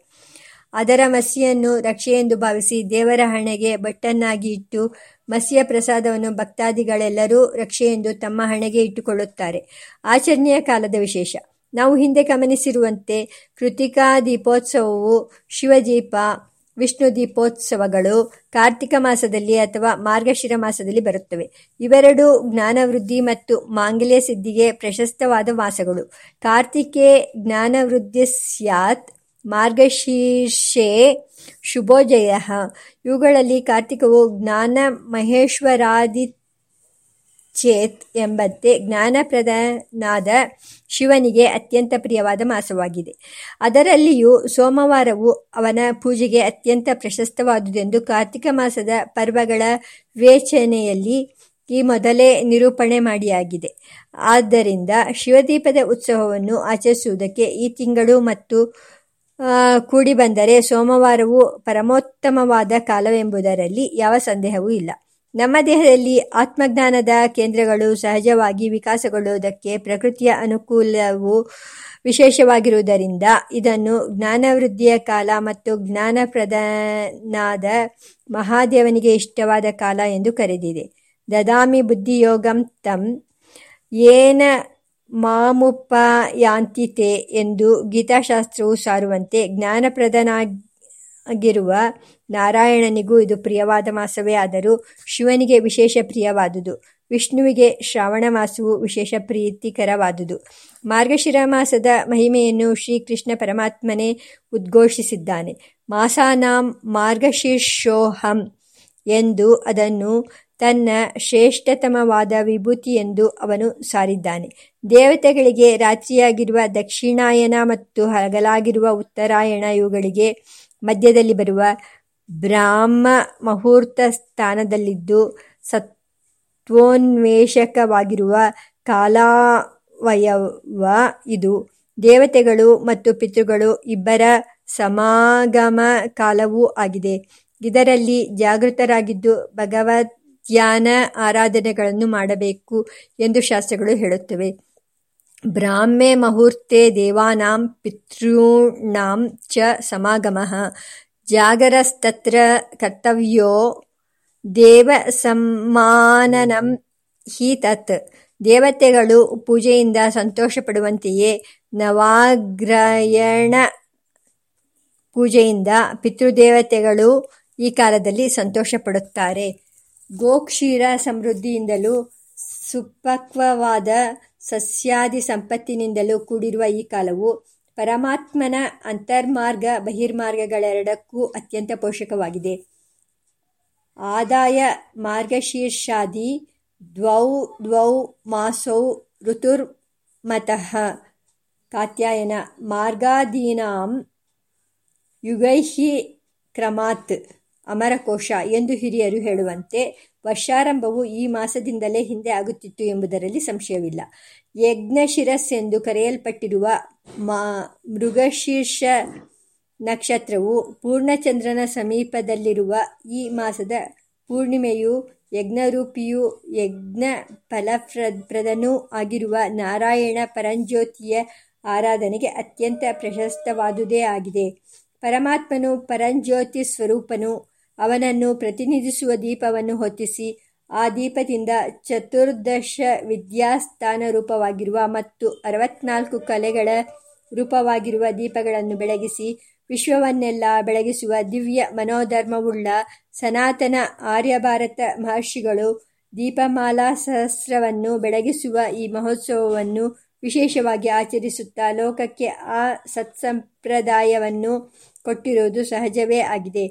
ಅದರ ಮಸಿಯನ್ನು ರಕ್ಷೆಯೆಂದು ಭಾವಿಸಿ ದೇವರ ಹಣೆಗೆ ಬಟ್ಟನ್ನಾಗಿ ಇಟ್ಟು, ಮಸಿಯ ಪ್ರಸಾದವನ್ನು ಭಕ್ತಾದಿಗಳೆಲ್ಲರೂ ರಕ್ಷೆಯೆಂದು ತಮ್ಮ ಹಣೆಗೆ ಇಟ್ಟುಕೊಳ್ಳುತ್ತಾರೆ. ಆಚರಣೆಯ ಕಾಲದ ವಿಶೇಷ. ನಾವು ಹಿಂದೆ ಗಮನಿಸಿರುವಂತೆ ಕೃತಿಕಾ ದೀಪೋತ್ಸವವು ಶಿವದೀಪ, ವಿಷ್ಣು ದೀಪೋತ್ಸವಗಳು ಕಾರ್ತಿಕ ಮಾಸದಲ್ಲಿ ಅಥವಾ ಮಾರ್ಗಶಿರ ಮಾಸದಲ್ಲಿ ಬರುತ್ತವೆ. ಇವೆರಡು ಜ್ಞಾನವೃದ್ಧಿ ಮತ್ತು ಮಾಂಗಲ್ಯ ಸಿದ್ಧಿಗೆ ಪ್ರಶಸ್ತವಾದ ಮಾಸಗಳು. ಕಾರ್ತಿಕೆ ಜ್ಞಾನವೃದ್ಧಿ ಸ್ಯಾತ್, ಮಾರ್ಗಶೀರ್ಷೆ ಶುಭೋಜಯ ಇವುಗಳಲ್ಲಿ ಕಾರ್ತಿಕವು ಜ್ಞಾನ ಮಹೇಶ್ವರಾದಿ ಚೇತ್ ಎಂಬಂತೆ ಜ್ಞಾನಪ್ರದನಾದ ಶಿವನಿಗೆ ಅತ್ಯಂತ ಪ್ರಿಯವಾದ ಮಾಸವಾಗಿದೆ. ಅದರಲ್ಲಿಯೂ ಸೋಮವಾರವು ಅವನ ಪೂಜೆಗೆ ಅತ್ಯಂತ ಪ್ರಶಸ್ತವಾದುದೆಂದು ಕಾರ್ತಿಕ ಮಾಸದ ಪರ್ವಗಳ ವಿವೇಚನೆಯಲ್ಲಿ ಈ ಮೊದಲೇ ನಿರೂಪಣೆ ಮಾಡಿಯಾಗಿದೆ. ಆದ್ದರಿಂದ ಶಿವದೀಪದ ಉತ್ಸವವನ್ನು ಆಚರಿಸುವುದಕ್ಕೆ ಈ ತಿಂಗಳು ಮತ್ತು ಕೂಡಿ ಬಂದರೆ ಸೋಮವಾರವು ಪರಮೋತ್ತಮವಾದ ಕಾಲವೆಂಬುದರಲ್ಲಿ ಯಾವ ಸಂದೇಹವೂ ಇಲ್ಲ. ನಮ್ಮ ದೇಹದಲ್ಲಿ ಆತ್ಮಜ್ಞಾನದ ಕೇಂದ್ರಗಳು ಸಹಜವಾಗಿ ವಿಕಾಸಗೊಳ್ಳುವುದಕ್ಕೆ ಪ್ರಕೃತಿಯ ಅನುಕೂಲವು ವಿಶೇಷವಾಗಿರುವುದರಿಂದ ಇದನ್ನು ಜ್ಞಾನವೃದ್ಧಿಯ ಕಾಲ ಮತ್ತು ಜ್ಞಾನಪ್ರದನಾದ ಮಹಾದೇವನಿಗೆ ಇಷ್ಟವಾದ ಕಾಲ ಎಂದು ಕರೆದಿದೆ. ದದಾಮಿ ಬುದ್ಧಿಯೋಗಂ ತಂ ಏನ ಮಾಮುಪಯಾಂತಿತೆ ಎಂದು ಗೀತಾಶಾಸ್ತ್ರವು ಸಾರುವಂತೆ ಜ್ಞಾನಪ್ರದನಾಗಿರುವ ನಾರಾಯಣನಿಗೂ ಇದು ಪ್ರಿಯವಾದ ಮಾಸವೇ. ಆದರೂ ಶಿವನಿಗೆ ವಿಶೇಷ ಪ್ರಿಯವಾದುದು. ವಿಷ್ಣುವಿಗೆ ಶ್ರಾವಣ ಮಾಸವು ವಿಶೇಷ ಪ್ರೀತಿಕರವಾದುದು. ಮಾರ್ಗಶಿರ ಮಾಸದ ಮಹಿಮೆಯನ್ನು ಶ್ರೀಕೃಷ್ಣ ಪರಮಾತ್ಮನೇ ಉದ್ಘೋಷಿಸಿದ್ದಾನೆ. ಮಾಸಾನಾಂ ಮಾರ್ಗಶೀರ್ಷೋಹಂ ಎಂದು ಅದನ್ನು ತನ್ನ ಶ್ರೇಷ್ಠತಮವಾದ ವಿಭೂತಿ ಎಂದು ಅವನು ಸಾರಿದ್ದಾನೆ. ದೇವತೆಗಳಿಗೆ ರಾತ್ರಿಯಾಗಿರುವ ದಕ್ಷಿಣಾಯನ ಮತ್ತು ಹಗಲಾಗಿರುವ ಉತ್ತರಾಯಣ ಇವುಗಳಿಗೆ ಮಧ್ಯದಲ್ಲಿ ಬರುವ ಬ್ರಾಹ್ಮ ಮುಹೂರ್ತ ಸ್ಥಾನದಲ್ಲಿದ್ದು ಸತ್ವೋನ್ವೇಷಕವಾಗಿರುವ ಕಾಲಾವಯವ ಇದು. ದೇವತೆಗಳು ಮತ್ತು ಪಿತೃಗಳು ಇಬ್ಬರ ಸಮಾಗಮ ಕಾಲವೂ ಆಗಿದೆ. ಇದರಲ್ಲಿ ಜಾಗೃತರಾಗಿದ್ದು ಭಗವದ್ಧ್ಯಾನ ಆರಾಧನೆಗಳನ್ನು ಮಾಡಬೇಕು ಎಂದು ಶಾಸ್ತ್ರಗಳು ಹೇಳುತ್ತವೆ. ಬ್ರಾಹ್ಮೇ ಮುಹೂರ್ತೆ ದೇವಾನಾಂ ಪಿತೃಣಾಂ ಚ ಸಮಾಗಮಃ. ಜಾಗರಸ್ತತ್ರ ಕರ್ತವ್ಯೋ ದೇವಸಮ್ಮಾನನಂ ಹಿ ತತ್ ದೇವತೆಗಳು ಪೂಜೆಯಿಂದ ಸಂತೋಷಪಡುವಂತೆಯೇ ನವಾಗ್ರಯಣ ಪೂಜೆಯಿಂದ ಪಿತೃದೇವತೆಗಳು ಈ ಕಾಲದಲ್ಲಿ ಸಂತೋಷಪಡುತ್ತಾರೆ. ಗೋಕ್ಷೀರ ಸಮೃದ್ಧಿಯಿಂದಲೂ ಸುಪಕ್ವವಾದ ಸಸ್ಯಾದಿ ಸಂಪತ್ತಿನಿಂದಲೂ ಕೂಡಿರುವ ಈ ಕಾಲವು ಪರಮಾತ್ಮನ ಅಂತರ್ಮಾರ್ಗ, ಬಹಿರ್ಮಾರ್ಗಗಳೆರಡಕ್ಕೂ ಅತ್ಯಂತ ಪೋಷಕವಾಗಿದೆ. ಆದಾಯ ಮಾರ್ಗಶೀರ್ಷಾದಿ ದ್ವೌ ದ್ವೌ, ಮಾಸೌ ಋತುರ್ಮತಃ ಕಾತ್ಯಾಯನ ಮಾರ್ಗಾದೀನಾಂ ಯುಗೈಹಿ ಕ್ರಮಾತ್. ಅಮರಕೋಶ ಎಂದು ಹಿರಿಯರು ಹೇಳುವಂತೆ ವರ್ಷಾರಂಭವು ಈ ಮಾಸದಿಂದಲೇ ಹಿಂದೆ ಆಗುತ್ತಿತ್ತು ಎಂಬುದರಲ್ಲಿ ಸಂಶಯವಿಲ್ಲ. ಯಜ್ಞಶಿರಸ್ ಎಂದು ಕರೆಯಲ್ಪಟ್ಟಿರುವ ಮೃಗಶೀರ್ಷ ನಕ್ಷತ್ರವು ಪೂರ್ಣಚಂದ್ರನ ಸಮೀಪದಲ್ಲಿರುವ ಈ ಮಾಸದ ಪೂರ್ಣಿಮೆಯು ಯಜ್ಞರೂಪಿಯು ಯಜ್ಞ ಫಲಪ್ರದನೂ ಆಗಿರುವ ನಾರಾಯಣ ಪರಂಜ್ಯೋತಿಯ ಆರಾಧನೆಗೆ ಅತ್ಯಂತ ಪ್ರಶಸ್ತವಾದುದೇ ಆಗಿದೆ. ಪರಮಾತ್ಮನು ಪರಂಜ್ಯೋತಿ ಸ್ವರೂಪನು ಅವನನ್ನು ಪ್ರತಿನಿಧಿಸುವ ದೀಪವನ್ನು ಹೊತ್ತಿಸಿ, ಆ ದೀಪದಿಂದ ಚತುರ್ದಶ ವಿದ್ಯಾಸ್ಥಾನ ರೂಪವಾಗಿರುವ ಮತ್ತು ಅರವತ್ನಾಲ್ಕು ಕಲೆಗಳ ರೂಪವಾಗಿರುವ ದೀಪಗಳನ್ನು ಬೆಳಗಿಸಿ, ವಿಶ್ವವನ್ನೆಲ್ಲ ಬೆಳಗಿಸುವ ದಿವ್ಯ ಮನೋಧರ್ಮವುಳ್ಳ ಸನಾತನ ಆರ್ಯಭಾರತ ಮಹರ್ಷಿಗಳು ದೀಪಮಾಲಾ ಸಹಸ್ರವನ್ನು ಬೆಳಗಿಸುವ ಈ ಮಹೋತ್ಸವವನ್ನು ವಿಶೇಷವಾಗಿ ಆಚರಿಸುತ್ತಾ ಲೋಕಕ್ಕೆ ಆ ಸತ್ಸಂಪ್ರದಾಯವನ್ನು ಕೊಟ್ಟಿರುವುದು ಸಹಜವೇ ಆಗಿದೆ.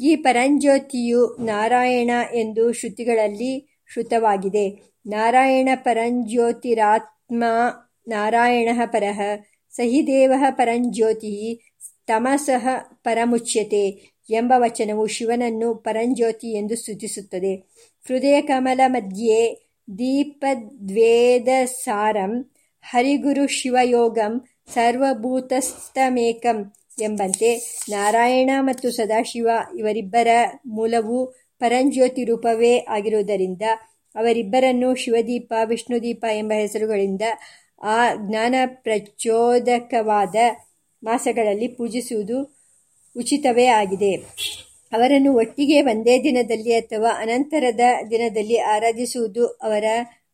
ಈ ಪರಂಜ್ಯೋತಿಯು ನಾರಾಯಣ ಎಂದು ಶ್ರುತಿಗಳಲ್ಲಿ ಶ್ರುತವಾಗಿದೆ. ನಾರಾಯಣ ಪರಂಜ್ಯೋತಿರಾತ್ಮ ನಾರಾಯಣ ಪರಃ ಸಹಿದೇವ ಪರಂಜ್ಯೋತಿ ತಮಸಃ ಪರಮುಚ್ಯತೆ ಎಂಬ ವಚನವು ಶಿವನನ್ನು ಪರಂಜ್ಯೋತಿ ಎಂದು ಸ್ತುತಿಸುತ್ತದೆ. ಹೃದಯ ಕಮಲ ಮಧ್ಯೆ ದೀಪದ್ವೇದ ಸಾರಂ ಹರಿಗುರು ಶಿವಯೋಗಂ ಸರ್ವಭೂತಸ್ಥಮೇಕಂ ಎಂಬಂತೆ ನಾರಾಯಣ ಮತ್ತು ಸದಾಶಿವ ಇವರಿಬ್ಬರ ಮೂಲವೂ ಪರಂಜ್ಯೋತಿ ರೂಪವೇ ಆಗಿರುವುದರಿಂದ ಅವರಿಬ್ಬರನ್ನು ಶಿವದೀಪ, ವಿಷ್ಣುದೀಪ ಎಂಬ ಹೆಸರುಗಳಿಂದ ಆ ಜ್ಞಾನ ಪ್ರಚೋದಕವಾದ ಮಾಸಗಳಲ್ಲಿ ಪೂಜಿಸುವುದು ಉಚಿತವೇ ಆಗಿದೆ. ಅವರನ್ನು ಒಟ್ಟಿಗೆ ಒಂದೇ ದಿನದಲ್ಲಿ ಅಥವಾ ಅನಂತರದ ದಿನದಲ್ಲಿ ಆರಾಧಿಸುವುದು ಅವರ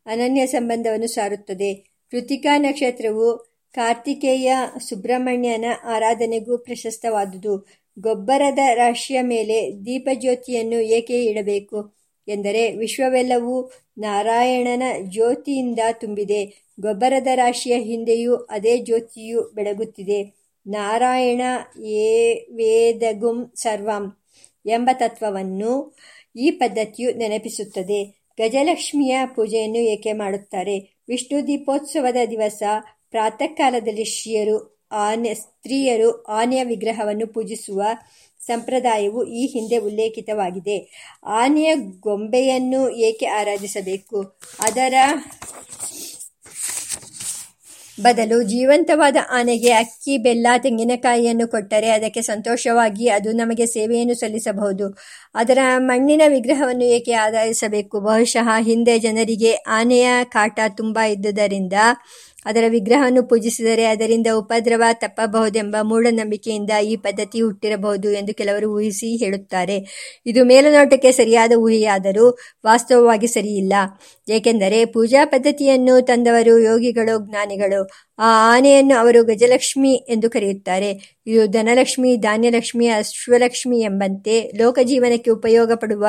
ಅನನ್ಯ ಸಂಬಂಧವನ್ನು ಸಾರುತ್ತದೆ. ಕೃತಿಕಾ ನಕ್ಷತ್ರವು ಕಾರ್ತಿಕೇಯ ಸುಬ್ರಹ್ಮಣ್ಯನ ಆರಾಧನೆಗೂ ಪ್ರಶಸ್ತವಾದುದು. ಗೊಬ್ಬರದ ರಾಶಿಯ ಮೇಲೆ ದೀಪಜ್ಯೋತಿಯನ್ನು ಏಕೆ ಇಡಬೇಕು? ಎಂದರೆ ವಿಶ್ವವೆಲ್ಲವೂ ನಾರಾಯಣನ ಜ್ಯೋತಿಯಿಂದ ತುಂಬಿದೆ. ಗೊಬ್ಬರದ ರಾಶಿಯ ಹಿಂದೆಯೂ ಅದೇ ಜ್ಯೋತಿಯು ಬೆಳಗುತ್ತಿದೆ. ನಾರಾಯಣ ಏ ವೇದಗುಂ ಸರ್ವಂ ಎಂಬ ತತ್ವವನ್ನು ಈ ಪದ್ಧತಿಯು ನೆನಪಿಸುತ್ತದೆ. ಗಜಲಕ್ಷ್ಮಿಯ ಪೂಜೆಯನ್ನು ಏಕೆ ಮಾಡುತ್ತಾರೆ? ವಿಷ್ಣು ದೀಪೋತ್ಸವದ ದಿವಸ ಪ್ರಾತಃ ಕಾಲದಲ್ಲಿ ಶ್ರೀಯರು ಆನೆ ಸ್ತ್ರೀಯರು ಆನೆಯ ವಿಗ್ರಹವನ್ನು ಪೂಜಿಸುವ ಸಂಪ್ರದಾಯವು ಈ ಹಿಂದೆ ಉಲ್ಲೇಖಿತವಾಗಿದೆ. ಆನೆಯ ಗೊಂಬೆಯನ್ನು ಏಕೆ ಆರಾಧಿಸಬೇಕು? ಅದರ ಬದಲು ಜೀವಂತವಾದ ಆನೆಗೆ ಅಕ್ಕಿ, ಬೆಲ್ಲ, ತೆಂಗಿನಕಾಯಿಯನ್ನು ಕೊಟ್ಟರೆ ಅದಕ್ಕೆ ಸಂತೋಷವಾಗಿ ಅದು ನಮಗೆ ಸೇವೆಯನ್ನು ಸಲ್ಲಿಸಬಹುದು. ಅದರ ಮಣ್ಣಿನ ವಿಗ್ರಹವನ್ನು ಏಕೆ ಆಧರಿಸಬೇಕು ಬಹುಶಃ ಹಿಂದೆ ಜನರಿಗೆ ಆನೆಯ ಕಾಟ ತುಂಬ ಇದ್ದುದರಿಂದ ಅದರ ವಿಗ್ರಹವನ್ನು ಪೂಜಿಸಿದರೆ ಅದರಿಂದ ಉಪದ್ರವ ತಪ್ಪಬಹುದೆಂಬ ಮೂಢನಂಬಿಕೆಯಿಂದ ಈ ಪದ್ಧತಿ ಹುಟ್ಟಿರಬಹುದು ಎಂದು ಕೆಲವರು ಊಹಿಸಿ ಹೇಳುತ್ತಾರೆ. ಇದು ಮೇಲುನೋಟಕ್ಕೆ ಸರಿಯಾದ ಊಹೆಯಾದರೂ ವಾಸ್ತವವಾಗಿ ಸರಿಯಿಲ್ಲ. ಏಕೆಂದರೆ ಪೂಜಾ ಪದ್ಧತಿಯನ್ನು ತಂದವರು ಯೋಗಿಗಳು, ಜ್ಞಾನಿಗಳು. ಆ ಆನೆಯನ್ನು ಅವರು ಗಜಲಕ್ಷ್ಮಿ ಎಂದು ಕರೆಯುತ್ತಾರೆ. ಇದು ಧನಲಕ್ಷ್ಮಿ, ಧಾನ್ಯಲಕ್ಷ್ಮಿ, ಅಶ್ವಲಕ್ಷ್ಮಿ ಎಂಬಂತೆ ಲೋಕಜೀವನಕ್ಕೆ ಉಪಯೋಗ ಪಡುವ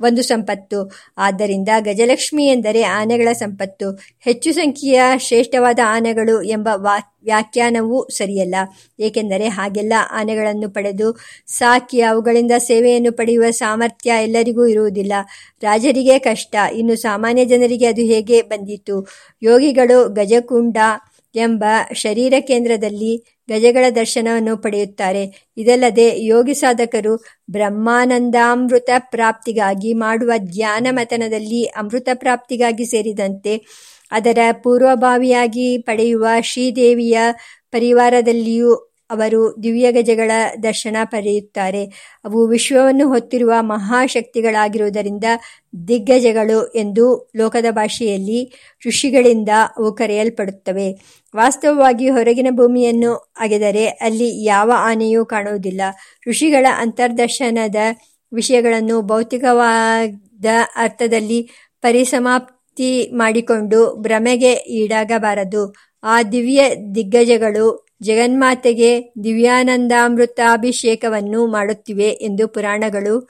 ಒಂದು ಸಂಪತ್ತು. ಆದ್ದರಿಂದ ಗಜಲಕ್ಷ್ಮಿ ಎಂದರೆ ಆನೆಗಳ ಸಂಪತ್ತು. ಹೆಚ್ಚು ಸಂಖ್ಯೆಯ ಶ್ರೇಷ್ಠವಾದ ಆನೆಗಳು ಎಂಬ ವ್ಯಾಖ್ಯಾನವೂ ಸರಿಯಲ್ಲ. ಏಕೆಂದರೆ ಹಾಗೆಲ್ಲ ಆನೆಗಳನ್ನು ಪಡೆದು ಸಾಕಿ ಅವುಗಳಿಂದ ಸೇವೆಯನ್ನು ಪಡೆಯುವ ಸಾಮರ್ಥ್ಯ ಎಲ್ಲರಿಗೂ ಇರುವುದಿಲ್ಲ. ರಾಜರಿಗೆ ಕಷ್ಟ. ಇನ್ನು ಸಾಮಾನ್ಯ ಜನರಿಗೆ ಅದು ಹೇಗೆ ಬಂದಿತು? ಯೋಗಿಗಳು ಗಜಕುಂಡ ಎಂಬ ಶರೀರ ಕೇಂದ್ರದಲ್ಲಿ ಗಜಗಳ ದರ್ಶನವನ್ನು ಪಡೆಯುತ್ತಾರೆ. ಇದಲ್ಲದೆ ಯೋಗಿ ಸಾಧಕರು ಬ್ರಹ್ಮಾನಂದಾಮೃತ ಪ್ರಾಪ್ತಿಗಾಗಿ ಮಾಡುವ ಧ್ಯಾನ ಮತನದಲ್ಲಿ ಅಮೃತ ಪ್ರಾಪ್ತಿಗಾಗಿ ಸೇರಿದಂತೆ ಅದರ ಪೂರ್ವಭಾವಿಯಾಗಿ ಪಡೆಯುವ ಶ್ರೀದೇವಿಯ ಪರಿವಾರದಲ್ಲಿಯೂ ಅವರು ದಿವ್ಯ ಗಜಗಳ ದರ್ಶನ ಪಡೆಯುತ್ತಾರೆ. ಅವು ವಿಶ್ವವನ್ನು ಹೊತ್ತಿರುವ ಮಹಾಶಕ್ತಿಗಳಾಗಿರುವುದರಿಂದ ದಿಗ್ಗಜಗಳು ಎಂದು ಲೋಕದ ಭಾಷೆಯಲ್ಲಿ ಋಷಿಗಳಿಂದ ಅವು ಕರೆಯಲ್ಪಡುತ್ತವೆ. ವಾಸ್ತವವಾಗಿ ಹೊರಗಿನ ಭೂಮಿಯನ್ನು ಅಗೆದರೆ ಅಲ್ಲಿ ಯಾವ ಆನೆಯೂ ಕಾಣುವುದಿಲ್ಲ. ಋಷಿಗಳ ಅಂತರ್ದರ್ಶನದ ವಿಷಯಗಳನ್ನು ಭೌತಿಕವಾದ ಅರ್ಥದಲ್ಲಿ ಪರಿಸಮಾಪ್ತಿ ಮಾಡಿಕೊಂಡು ಭ್ರಮೆಗೆ ಈಡಾಗಬಾರದು. ಆ ದಿವ್ಯ ದಿಗ್ಗಜಗಳು ಜಗನ್ಮಾತೆಗೆ ದಿವ್ಯಾನಂದಾಮೃತಾಭಿಷೇಕವನ್ನು ಮಾಡುತ್ತಿವೆ ಎಂದು ಪುರಾಣಗಳು,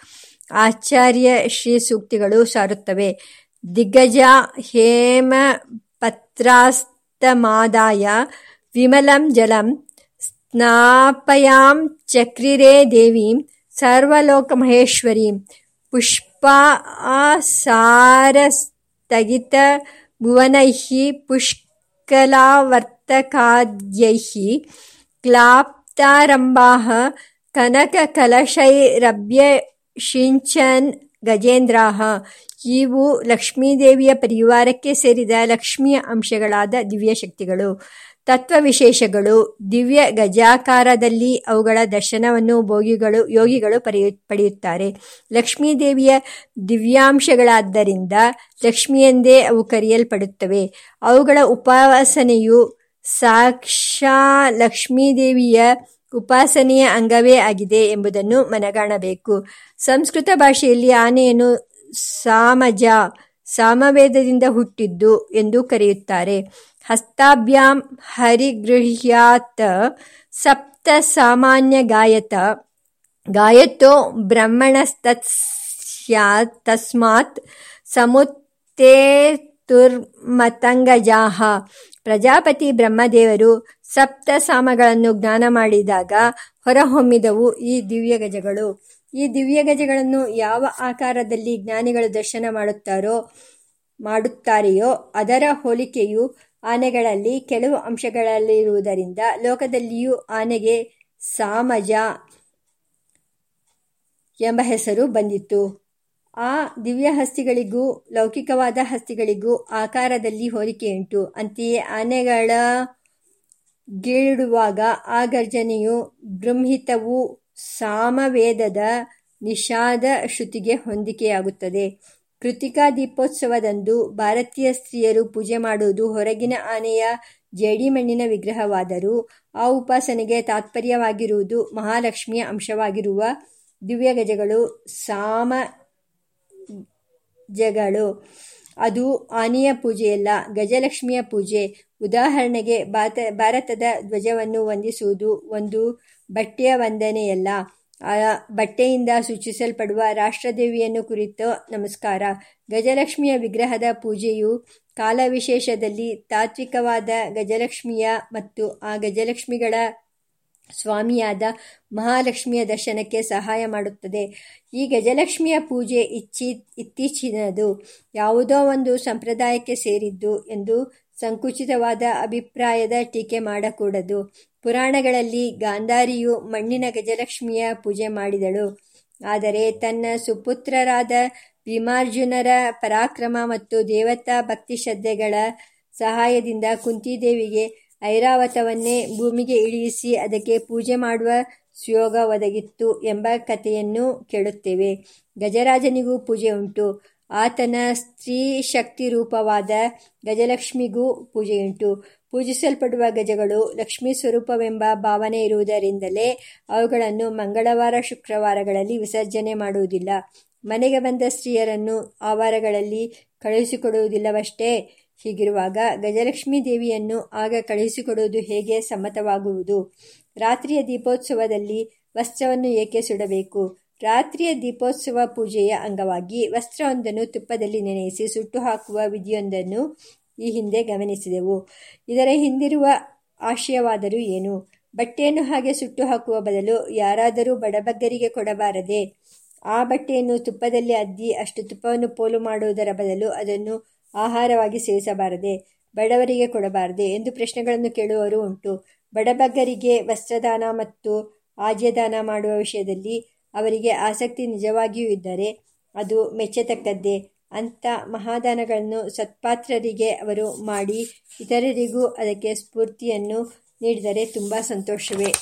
ಆಚಾರ್ಯ ಶ್ರೀ ಸೂಕ್ತಿಗಳು ಸಾರುತ್ತವೆ. ದಿಗ್ಗಜ ಹೇಮ ಪತ್ರಾಸ್ತಮಾದಾಯ ವಿಮಲಂ ಜಲಂ ಸ್ನಾಪಯಾಂ ಚಕ್ರಿರೇ ದೇವೀಂ ಸರ್ವಲೋಕಮಹೇಶ್ವರೀಂ ಪುಷ್ಪಾಸಾರಸ್ತಗಿತ ಭುವನೈಃ पुष्कलावर्तकाद्यैः क्लाप्तारम्भाः ಕನಕಕಲಶೈರಭ್ಯಷಿಂಚನ್ ಗಜೇಂದ್ರಾಹ. ಇವು ಲಕ್ಷ್ಮೀದೇವಿಯ ಪರಿವಾರಕ್ಕೆ ಸೇರಿದ ಲಕ್ಷ್ಮಿಯ ಅಂಶಗಳಾದ ದಿವ್ಯ ಶಕ್ತಿಗಳು ತತ್ವ ವಿಶೇಷಗಳು ದಿವ್ಯ ಗಜಾಕಾರದಲ್ಲಿ ಅವುಗಳ ದರ್ಶನವನ್ನು ಭೋಗಿಗಳು, ಯೋಗಿಗಳು ಪಡೆಯು, ಪಡೆಯುತ್ತಾರೆ. ಲಕ್ಷ್ಮೀದೇವಿಯ ದಿವ್ಯಾಂಶಗಳಾದ್ದರಿಂದ ಲಕ್ಷ್ಮಿಯೆಂದೇ ಅವು ಕರೆಯಲ್ಪಡುತ್ತವೆ. ಅವುಗಳ ಉಪಾಸನೆಯು ಸಾಕ್ಷಾ ಲಕ್ಷ್ಮೀದೇವಿಯ ಉಪಾಸನೆಯ ಅಂಗವೇ ಆಗಿದೆ ಎಂಬುದನ್ನು ಮನಗಾಣಬೇಕು. ಸಂಸ್ಕೃತ ಭಾಷೆಯಲ್ಲಿ ಆನೆಯನ್ನು ಸಾಮಜ, ಸಾಮವೇದದಿಂದ ಹುಟ್ಟಿದ್ದು ಎಂದು ಕರೆಯುತ್ತಾರೆ. ಹಸ್ತಾಭ್ಯಾಂ ಹರಿಗೃಹ್ಯಾತ್ ಸಪ್ತ ಸಾಮಾನ್ಯ ಗಾಯತ, ಗಾಯತೋ ಬ್ರಹ್ಮಣಸ್ತತ್ಸ್ಯಾತ್ ತಸ್ಮಾತ್ ಸಮುತ್ತೇತುರ್ಮತಂಗಜಾಹ ಪ್ರಜಾಪತಿ ಬ್ರಹ್ಮದೇವರು ಸಪ್ತ ಸಾಮಗಳನ್ನು ಜ್ಞಾನ ಮಾಡಿದಾಗ ಹೊರಹೊಮ್ಮಿದವು ಈ ದಿವ್ಯ ಗಜಗಳು. ಈ ದಿವ್ಯ ಗಜಗಳನ್ನು ಯಾವ ಆಕಾರದಲ್ಲಿ ಜ್ಞಾನಿಗಳು ದರ್ಶನ ಮಾಡುತ್ತಾರೋ, ಮಾಡುತ್ತಾರೆಯೋ, ಅದರ ಹೋಲಿಕೆಯು ಆನೆಗಳಲ್ಲಿ ಕೆಲವು ಅಂಶಗಳಲ್ಲಿರುವುದರಿಂದ ಲೋಕದಲ್ಲಿಯೂ ಆನೆಗೆ ಸಾಮಜ ಎಂಬ ಹೆಸರು ಬಂದಿತು ಆ ದಿವ್ಯ ಹಸ್ತಿಗಳಿಗೂ ಲೌಕಿಕವಾದ ಹಸ್ತಿಗಳಿಗೂ ಆಕಾರದಲ್ಲಿ ಹೋಲಿಕೆಯುಂಟು ಅಂತೆಯೇ ಆನೆಗಳ ಗೀಳಿಡುವಾಗ ಆ ಗರ್ಜನೆಯು ಬೃಂಹಿತವು ಸಾಮವೇದದ ನಿಷಾದ ಶ್ರುತಿಗೆ ಹೊಂದಿಕೆಯಾಗುತ್ತದೆ. ಕೃತಿಕಾ ದೀಪೋತ್ಸವದಂದು ಭಾರತೀಯ ಸ್ತ್ರೀಯರು ಪೂಜೆ ಮಾಡುವುದು ಹೊರಗಿನ ಆನೆಯ ಜೇಡಿಮಣ್ಣಿನ ವಿಗ್ರಹವಾದರೂ, ಆ ಉಪಾಸನೆಗೆ ತಾತ್ಪರ್ಯವಾಗಿರುವುದು ಮಹಾಲಕ್ಷ್ಮಿಯ ಅಂಶವಾಗಿರುವ ದಿವ್ಯಗಜಗಳು ಸಾಮಜಗಳು ಅದು ಆನೆಯ ಪೂಜೆಯಲ್ಲ, ಗಜಲಕ್ಷ್ಮಿಯ ಪೂಜೆ. ಉದಾಹರಣೆಗೆ ಭಾರತ, ಭಾರತದ ಧ್ವಜವನ್ನು ವಂದಿಸುವುದು ಒಂದು ಬಟ್ಟೆಯ ವಂದನೆಯಲ್ಲ. ಬಟ್ಟೆಯಿಂದ ಸೂಚಿಸಲ್ಪಡುವ ರಾಷ್ಟ್ರದೇವಿಯನ್ನು ಕುರಿತ ನಮಸ್ಕಾರ. ಗಜಲಕ್ಷ್ಮಿಯ ವಿಗ್ರಹದ ಪೂಜೆಯು ಕಾಲವಿಶೇಷದಲ್ಲಿ ತಾತ್ವಿಕವಾದ ಗಜಲಕ್ಷ್ಮಿಯ ಮತ್ತು ಆ ಗಜಲಕ್ಷ್ಮಿಗಳ ಸ್ವಾಮಿಯಾದ ಮಹಾಲಕ್ಷ್ಮಿಯ ದರ್ಶನಕ್ಕೆ ಸಹಾಯ ಮಾಡುತ್ತದೆ. ಈ ಗಜಲಕ್ಷ್ಮಿಯ ಪೂಜೆ ಇಚ್ಚಿ ಇತ್ತೀಚಿನದು. ಯಾವುದೋ ಒಂದು ಸಂಪ್ರದಾಯಕ್ಕೆ ಸೇರಿದ್ದು ಎಂದು ಸಂಕುಚಿತವಾದ ಅಭಿಪ್ರಾಯದ ಟೀಕೆ ಮಾಡಕೂಡದು. ಪುರಾಣಗಳಲ್ಲಿ ಗಾಂಧಾರಿಯು ಮಣ್ಣಿನ ಗಜಲಕ್ಷ್ಮಿಯ ಪೂಜೆ ಮಾಡಿದಳು. ಆದರೆ ತನ್ನ ಸುಪುತ್ರರಾದ ಭೀಮಾರ್ಜುನರ ಪರಾಕ್ರಮ ಮತ್ತು ದೇವತಾ ಭಕ್ತಿ ಶ್ರದ್ಧೆಗಳ ಸಹಾಯದಿಂದ ಕುಂತಿದೇವಿಗೆ ಐರಾವತವನ್ನೇ ಭೂಮಿಗೆ ಇಳಿಸಿ ಅದಕ್ಕೆ ಪೂಜೆ ಮಾಡುವ ಸುಯೋಗ ಒದಗಿತ್ತು ಎಂಬ ಕಥೆಯನ್ನು ಕೇಳುತ್ತೇವೆ. ಗಜರಾಜನಿಗೂ ಪೂಜೆ ಉಂಟು. ಆತನ ಸ್ತ್ರೀ ಶಕ್ತಿ ರೂಪವಾದ ಗಜಲಕ್ಷ್ಮಿಗೂ ಪೂಜೆಯುಂಟು ಪೂಜಿಸಲ್ಪಡುವ ಗಜಗಳು ಲಕ್ಷ್ಮೀ ಸ್ವರೂಪವೆಂಬ ಭಾವನೆ ಇರುವುದರಿಂದಲೇ ಅವುಗಳನ್ನು ಮಂಗಳವಾರ, ಶುಕ್ರವಾರಗಳಲ್ಲಿ ವಿಸರ್ಜನೆ ಮಾಡುವುದಿಲ್ಲ. ಮನೆಗೆ ಬಂದ ಸ್ತ್ರೀಯರನ್ನು ಆ ವಾರಗಳಲ್ಲಿ ಕಳುಹಿಸಿಕೊಡುವುದಿಲ್ಲವಷ್ಟೇ? ಹೀಗಿರುವಾಗ ಗಜಲಕ್ಷ್ಮೀ ದೇವಿಯನ್ನು ಆಗ ಕಳುಹಿಸಿಕೊಡುವುದು ಹೇಗೆ ಸಮ್ಮತವಾಗುವುದು? ರಾತ್ರಿಯ ದೀಪೋತ್ಸವದಲ್ಲಿ ವಸ್ತ್ರವನ್ನು ಏಕೆ ಸುಡಬೇಕು? ರಾತ್ರಿಯ ದೀಪೋತ್ಸವ ಪೂಜೆಯ ಅಂಗವಾಗಿ ವಸ್ತ್ರವೊಂದನ್ನು ತುಪ್ಪದಲ್ಲಿ ನೆನೆಯಿಸಿ ಸುಟ್ಟು ಹಾಕುವ ವಿಧಿಯೊಂದನ್ನು ಈ ಹಿಂದೆ ಗಮನಿಸಿದೆವು. ಇದರ ಹಿಂದಿರುವ ಆಶಯವಾದರೂ ಏನು? ಬಟ್ಟೆಯನ್ನು ಹಾಗೆ ಸುಟ್ಟು ಹಾಕುವ ಬದಲು ಯಾರಾದರೂ ಬಡಬಗ್ಗರಿಗೆ ಕೊಡಬಾರದೆ? ಆ ಬಟ್ಟೆಯನ್ನು ತುಪ್ಪದಲ್ಲಿ ಅದ್ದಿ ಅಷ್ಟು ತುಪ್ಪವನ್ನು ಪೋಲು ಮಾಡುವುದರ ಬದಲು ಅದನ್ನು ಆಹಾರವಾಗಿ ಸೇವಿಸಬಾರದೆ, ಬಡವರಿಗೆ ಕೊಡಬಾರದೆ ಎಂದು ಪ್ರಶ್ನೆಗಳನ್ನು ಕೇಳುವವರು ಉಂಟು. ಬಡಬಗ್ಗರಿಗೆ ವಸ್ತ್ರದಾನ ಮತ್ತು ಆಜ್ಯದಾನ ಮಾಡುವ ವಿಷಯದಲ್ಲಿ ಅವರಿಗೆ ಆಸಕ್ತಿ ನಿಜವಾಗಿಯೂ ಇದ್ದರೆ ಅದು ಮೆಚ್ಚತಕ್ಕದ್ದೇ. ಅಂಥ ಮಹಾದಾನಗಳನ್ನು ಸತ್ಪಾತ್ರರಿಗೆ ಅವರು ಮಾಡಿ, ಇತರರಿಗೂ ಅದಕ್ಕೆ ಸ್ಫೂರ್ತಿಯನ್ನು ನೀಡಿದರೆ ತುಂಬ ಸಂತೋಷವೇ.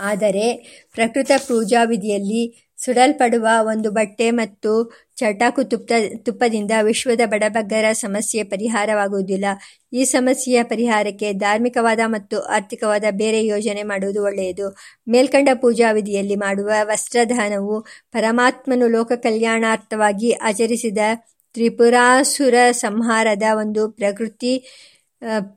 ಆದರೆ ಪ್ರಕೃತ ಪೂಜಾವಿಧಿಯಲ್ಲಿ ಸುಡಲ್ಪಡುವ ಒಂದು ಬಟ್ಟೆ ಮತ್ತು ಚಟಾಕು ತುಪ್ಪ ತುಪ್ಪದಿಂದ ವಿಶ್ವದ ಬಡಬಗ್ಗರ ಸಮಸ್ಯೆ ಪರಿಹಾರವಾಗುವುದಿಲ್ಲ. ಈ ಸಮಸ್ಯೆಯ ಪರಿಹಾರಕ್ಕೆ ಧಾರ್ಮಿಕವಾದ ಮತ್ತು ಆರ್ಥಿಕವಾದ ಬೇರೆ ಯೋಜನೆ ಮಾಡುವುದು ಒಳ್ಳೆಯದು. ಮೇಲ್ಕಂಡ ಪೂಜಾವಿಧಿಯಲ್ಲಿ ಮಾಡುವ ವಸ್ತ್ರದಾನವು ಪರಮಾತ್ಮನು ಲೋಕ ಕಲ್ಯಾಣಾರ್ಥವಾಗಿ ಆಚರಿಸಿದ ತ್ರಿಪುರಾಸುರ ಸಂಹಾರದ ಒಂದು ಪ್ರಕೃತಿ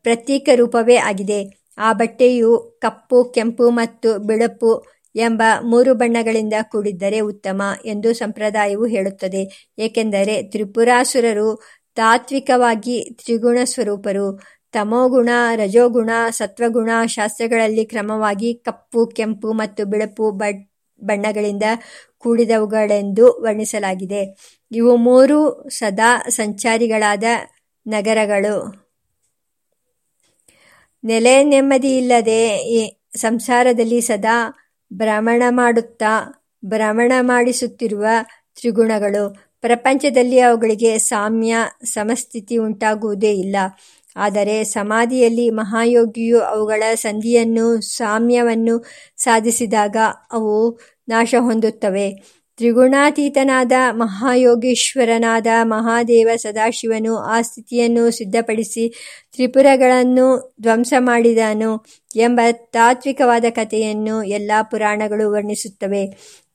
ಪ್ರತೀಕ ರೂಪವೇ ಆಗಿದೆ. ಆ ಬಟ್ಟೆಯು ಕಪ್ಪು, ಕೆಂಪು ಮತ್ತು ಬಿಳುಪು ಎಂಬ ಮೂರು ಬಣ್ಣಗಳಿಂದ ಕೂಡಿದ್ದರೆ ಉತ್ತಮ ಎಂದು ಸಂಪ್ರದಾಯವು ಹೇಳುತ್ತದೆ, ಏಕೆಂದರೆ ತ್ರಿಪುರಾಸುರರು ತಾತ್ವಿಕವಾಗಿ ತ್ರಿಗುಣ ಸ್ವರೂಪರು. ತಮೋಗುಣ, ರಜೋಗುಣ, ಸತ್ವಗುಣ ಶಾಸ್ತ್ರಗಳಲ್ಲಿ ಕ್ರಮವಾಗಿ ಕಪ್ಪು, ಕೆಂಪು ಮತ್ತು ಬಿಳುಪು ಬಣ್ಣಗಳಿಂದ ಕೂಡಿದವುಗಳೆಂದು ವರ್ಣಿಸಲಾಗಿದೆ. ಇವು ಮೂರು ಸದಾ ಸಂಚಾರಿಗಳಾದ ನಗರಗಳು. ನೆಲೆ-ನೆಮ್ಮದಿಯಿಲ್ಲದೆ ಸಂಸಾರದಲ್ಲಿ ಸದಾ ಭ್ರಮಣಮಾಡುತ್ತಾ ಭ್ರಮಣಮಾಡಿಸುತ್ತಿರುವ ತ್ರಿಗುಣಗಳು. ಪ್ರಪಂಚದಲ್ಲಿ ಅವುಗಳಿಗೆ ಸಾಮ್ಯ, ಸಮಸ್ಥಿತಿ ಉಂಟಾಗುವುದೇ ಇಲ್ಲ. ಆದರೆ ಸಮಾಧಿಯಲ್ಲಿ ಮಹಾಯೋಗಿಯು ಅವುಗಳ ಸಂಧಿಯನ್ನು ಸಾಮ್ಯವನ್ನು ಸಾಧಿಸಿದಾಗ ಅವು ನಾಶಹೊಂದುತ್ತವೆ. ತ್ರಿಗುಣಾತೀತನಾದ ಮಹಾಯೋಗೀಶ್ವರನಾದ ಮಹಾದೇವ ಸದಾಶಿವನು ಆ ಸ್ಥಿತಿಯನ್ನು ಸಿದ್ಧಪಡಿಸಿ ತ್ರಿಪುರಗಳನ್ನು ಧ್ವಂಸ ಮಾಡಿದನು ಎಂಬ ತಾತ್ವಿಕವಾದ ಕಥೆಯನ್ನು ಎಲ್ಲ ಪುರಾಣಗಳು ವರ್ಣಿಸುತ್ತವೆ.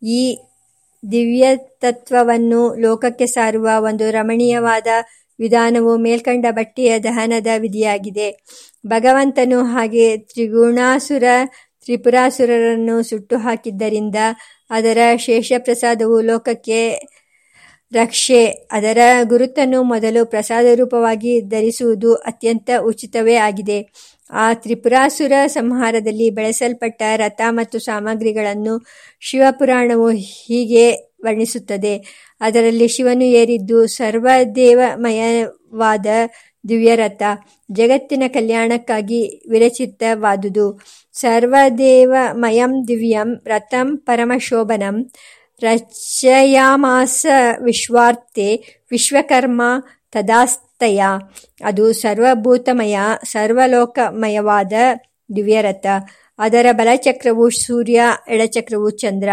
ಈ ದಿವ್ಯ ತತ್ವವನ್ನು ಲೋಕಕ್ಕೆ ಸಾರುವ ಒಂದು ರಮಣೀಯವಾದ ವಿಧಾನವು ಮೇಲ್ಕಂಡ ಬಟ್ಟೆಯ ದಹನದ ವಿಧಿಯಾಗಿದೆ. ಭಗವಂತನು ಹಾಗೆ ತ್ರಿಗುಣಾಸುರ, ತ್ರಿಪುರಾಸುರರನ್ನು ಸುಟ್ಟುಹಾಕಿದ್ದರಿಂದ ಅದರ ಶೇಷಪ್ರಸಾದವು ಲೋಕಕ್ಕೆ ರಕ್ಷೆ. ಅದರ ಗುರುತನ್ನು ಮೊದಲು ಪ್ರಸಾದ ರೂಪವಾಗಿ ಧರಿಸುವುದು ಅತ್ಯಂತ ಉಚಿತವೇ ಆಗಿದೆ. ಆ ತ್ರಿಪುರಾಸುರ ಸಂಹಾರದಲ್ಲಿ ಬಳಸಲ್ಪಟ್ಟ ರಥ ಮತ್ತು ಸಾಮಗ್ರಿಗಳನ್ನು ಶಿವಪುರಾಣವು ಹೀಗೆ ವರ್ಣಿಸುತ್ತದೆ. ಅದರಲ್ಲಿ ಶಿವನು ಏರಿದ್ದು ಸರ್ವದೇವಮಯವಾದ ದಿವ್ಯರಥ. ಜಗತ್ತಿನ ಕಲ್ಯಾಣಕ್ಕಾಗಿ ವಿರಚಿತವಾದುದು. ಸರ್ವದೇವಮಯಂ ದಿವ್ಯಂ ರಥಂ ಪರಮಶೋಭನಂ ರಚಯಾಮಾಸ ವಿಶ್ವಾರ್ಥೆ ವಿಶ್ವಕರ್ಮ ತದಾಸ್ತಯ ಅದು ಸರ್ವಭೂತಮಯ, ಸರ್ವಲೋಕಮಯವಾದ ದಿವ್ಯರಥ. ಅದರ ಬಲಚಕ್ರವು ಸೂರ್ಯ, ಎಡಚಕ್ರವು ಚಂದ್ರ.